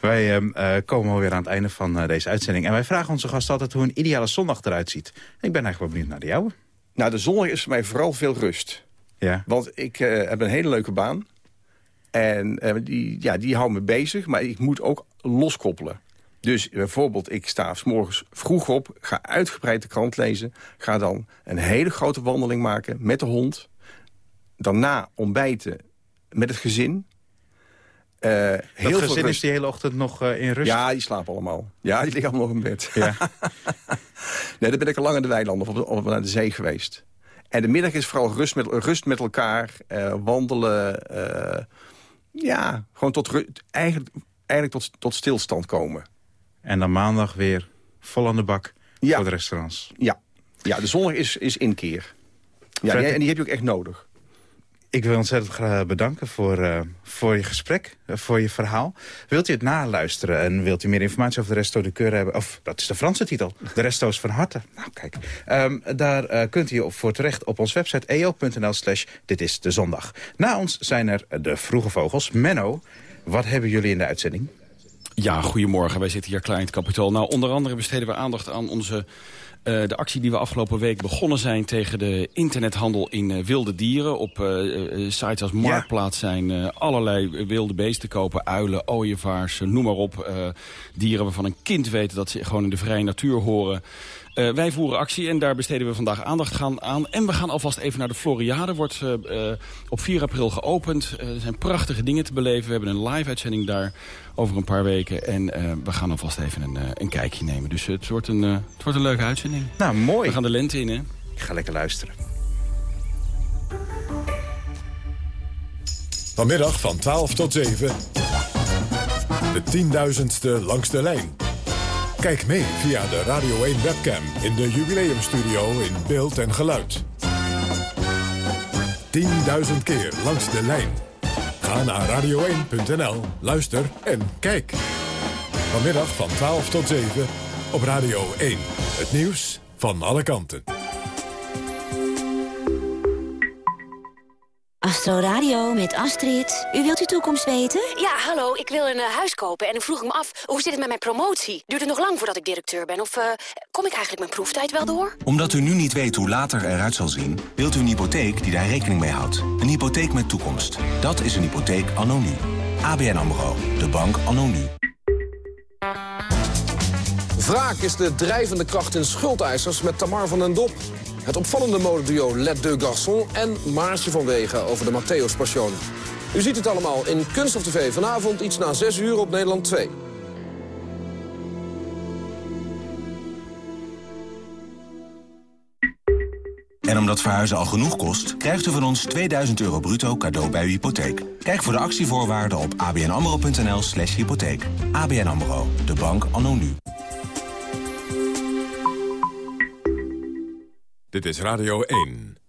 Wij eh, komen alweer aan het einde van eh, deze uitzending. En wij vragen onze gast altijd hoe een ideale zondag eruit ziet. Ik ben eigenlijk wel benieuwd naar de jouwe. Nou, de zondag is voor mij vooral veel rust. Ja. Want ik eh, heb een hele leuke baan. En eh, die, ja, die houdt me bezig, maar ik moet ook loskoppelen. Dus bijvoorbeeld, ik sta 's morgens vroeg op, ga uitgebreid de krant lezen... ga dan een hele grote wandeling maken met de hond. Daarna ontbijten met het gezin. Eh, heel dat gezin is die hele ochtend nog eh, in rust? Ja, die slapen allemaal. Ja, die liggen allemaal nog in bed. Ja. [LAUGHS] nee, dan ben ik al lang in de weilanden of, naar de zee geweest. En de middag is vooral rust met, rust met elkaar, wandelen. Ja, gewoon tot, eigenlijk, eigenlijk tot, tot stilstand komen. En dan maandag weer vol aan de bak Ja. voor de restaurants. Ja, ja de zondag is, is inkeer. Ja, en die heb je ook echt nodig. Ik wil ontzettend graag bedanken voor, eh, voor je gesprek, eh, voor je verhaal. Wilt u het naluisteren en wilt u meer informatie over de Resto de Keur hebben? Of, dat is de Franse titel, de Resto's van Harte. Nou, kijk. Ehm, daar eh, kunt u voor terecht op onze website eo.nl slash dit is de zondag. Na ons zijn er de vroege vogels. Menno, wat hebben jullie in de uitzending? Ja, goedemorgen. Wij zitten hier klaar in het kapitool. Nou, onder andere besteden we aandacht aan onze, eh, de actie die we afgelopen week begonnen zijn... tegen de internethandel in eh, wilde dieren. Op eh, sites als Marktplaats zijn allerlei wilde beesten kopen. Uilen, ooievaars, noem maar op. dieren waarvan een kind weet dat ze gewoon in de vrije natuur horen... Eh, wij voeren actie en daar besteden we vandaag aandacht gaan aan. En we gaan alvast even naar de Floriade. Wordt eh, eh, op 4 april geopend. Er zijn prachtige dingen te beleven. We hebben een live-uitzending daar over een paar weken. En eh, we gaan alvast even een, een kijkje nemen. Dus het wordt een, het wordt een leuke uitzending. Nou, mooi. We gaan de lente in, hè? Ik ga lekker luisteren. Vanmiddag van 12 tot 7. De tienduizendste langs de lijn. Kijk mee via de Radio 1 webcam in de jubileumstudio in beeld en geluid. 10.000 keer langs de lijn. Ga naar radio1.nl, luister en kijk. Vanmiddag van 12 tot 7 op Radio 1. Het nieuws van alle kanten. Astro Radio met Astrid. U wilt uw toekomst weten? Ja, hallo, ik wil een eh, huis kopen en ik vroeg me af... hoe zit het met mijn promotie? Duurt het nog lang voordat ik directeur ben? Of eh, kom ik eigenlijk mijn proeftijd wel door? Omdat u nu niet weet hoe later eruit zal zien... wilt u een hypotheek die daar rekening mee houdt. Een hypotheek met toekomst. Dat is een hypotheek anno nu. ABN AMRO. De bank anno nu. Wraak is de drijvende kracht in schuldeisers met Tamar van den Dop. Het opvallende modeduo Let Deux Garçons en Maartje van Wegen over de Matthäus Passion. U ziet het allemaal in Kunststof TV vanavond iets na 6 uur op Nederland 2. En omdat verhuizen al genoeg kost, krijgt u van ons 2000 euro bruto cadeau bij uw hypotheek. Kijk voor de actievoorwaarden op abnamro.nl slash hypotheek. ABN AMRO, de bank anno nu. Dit is Radio 1.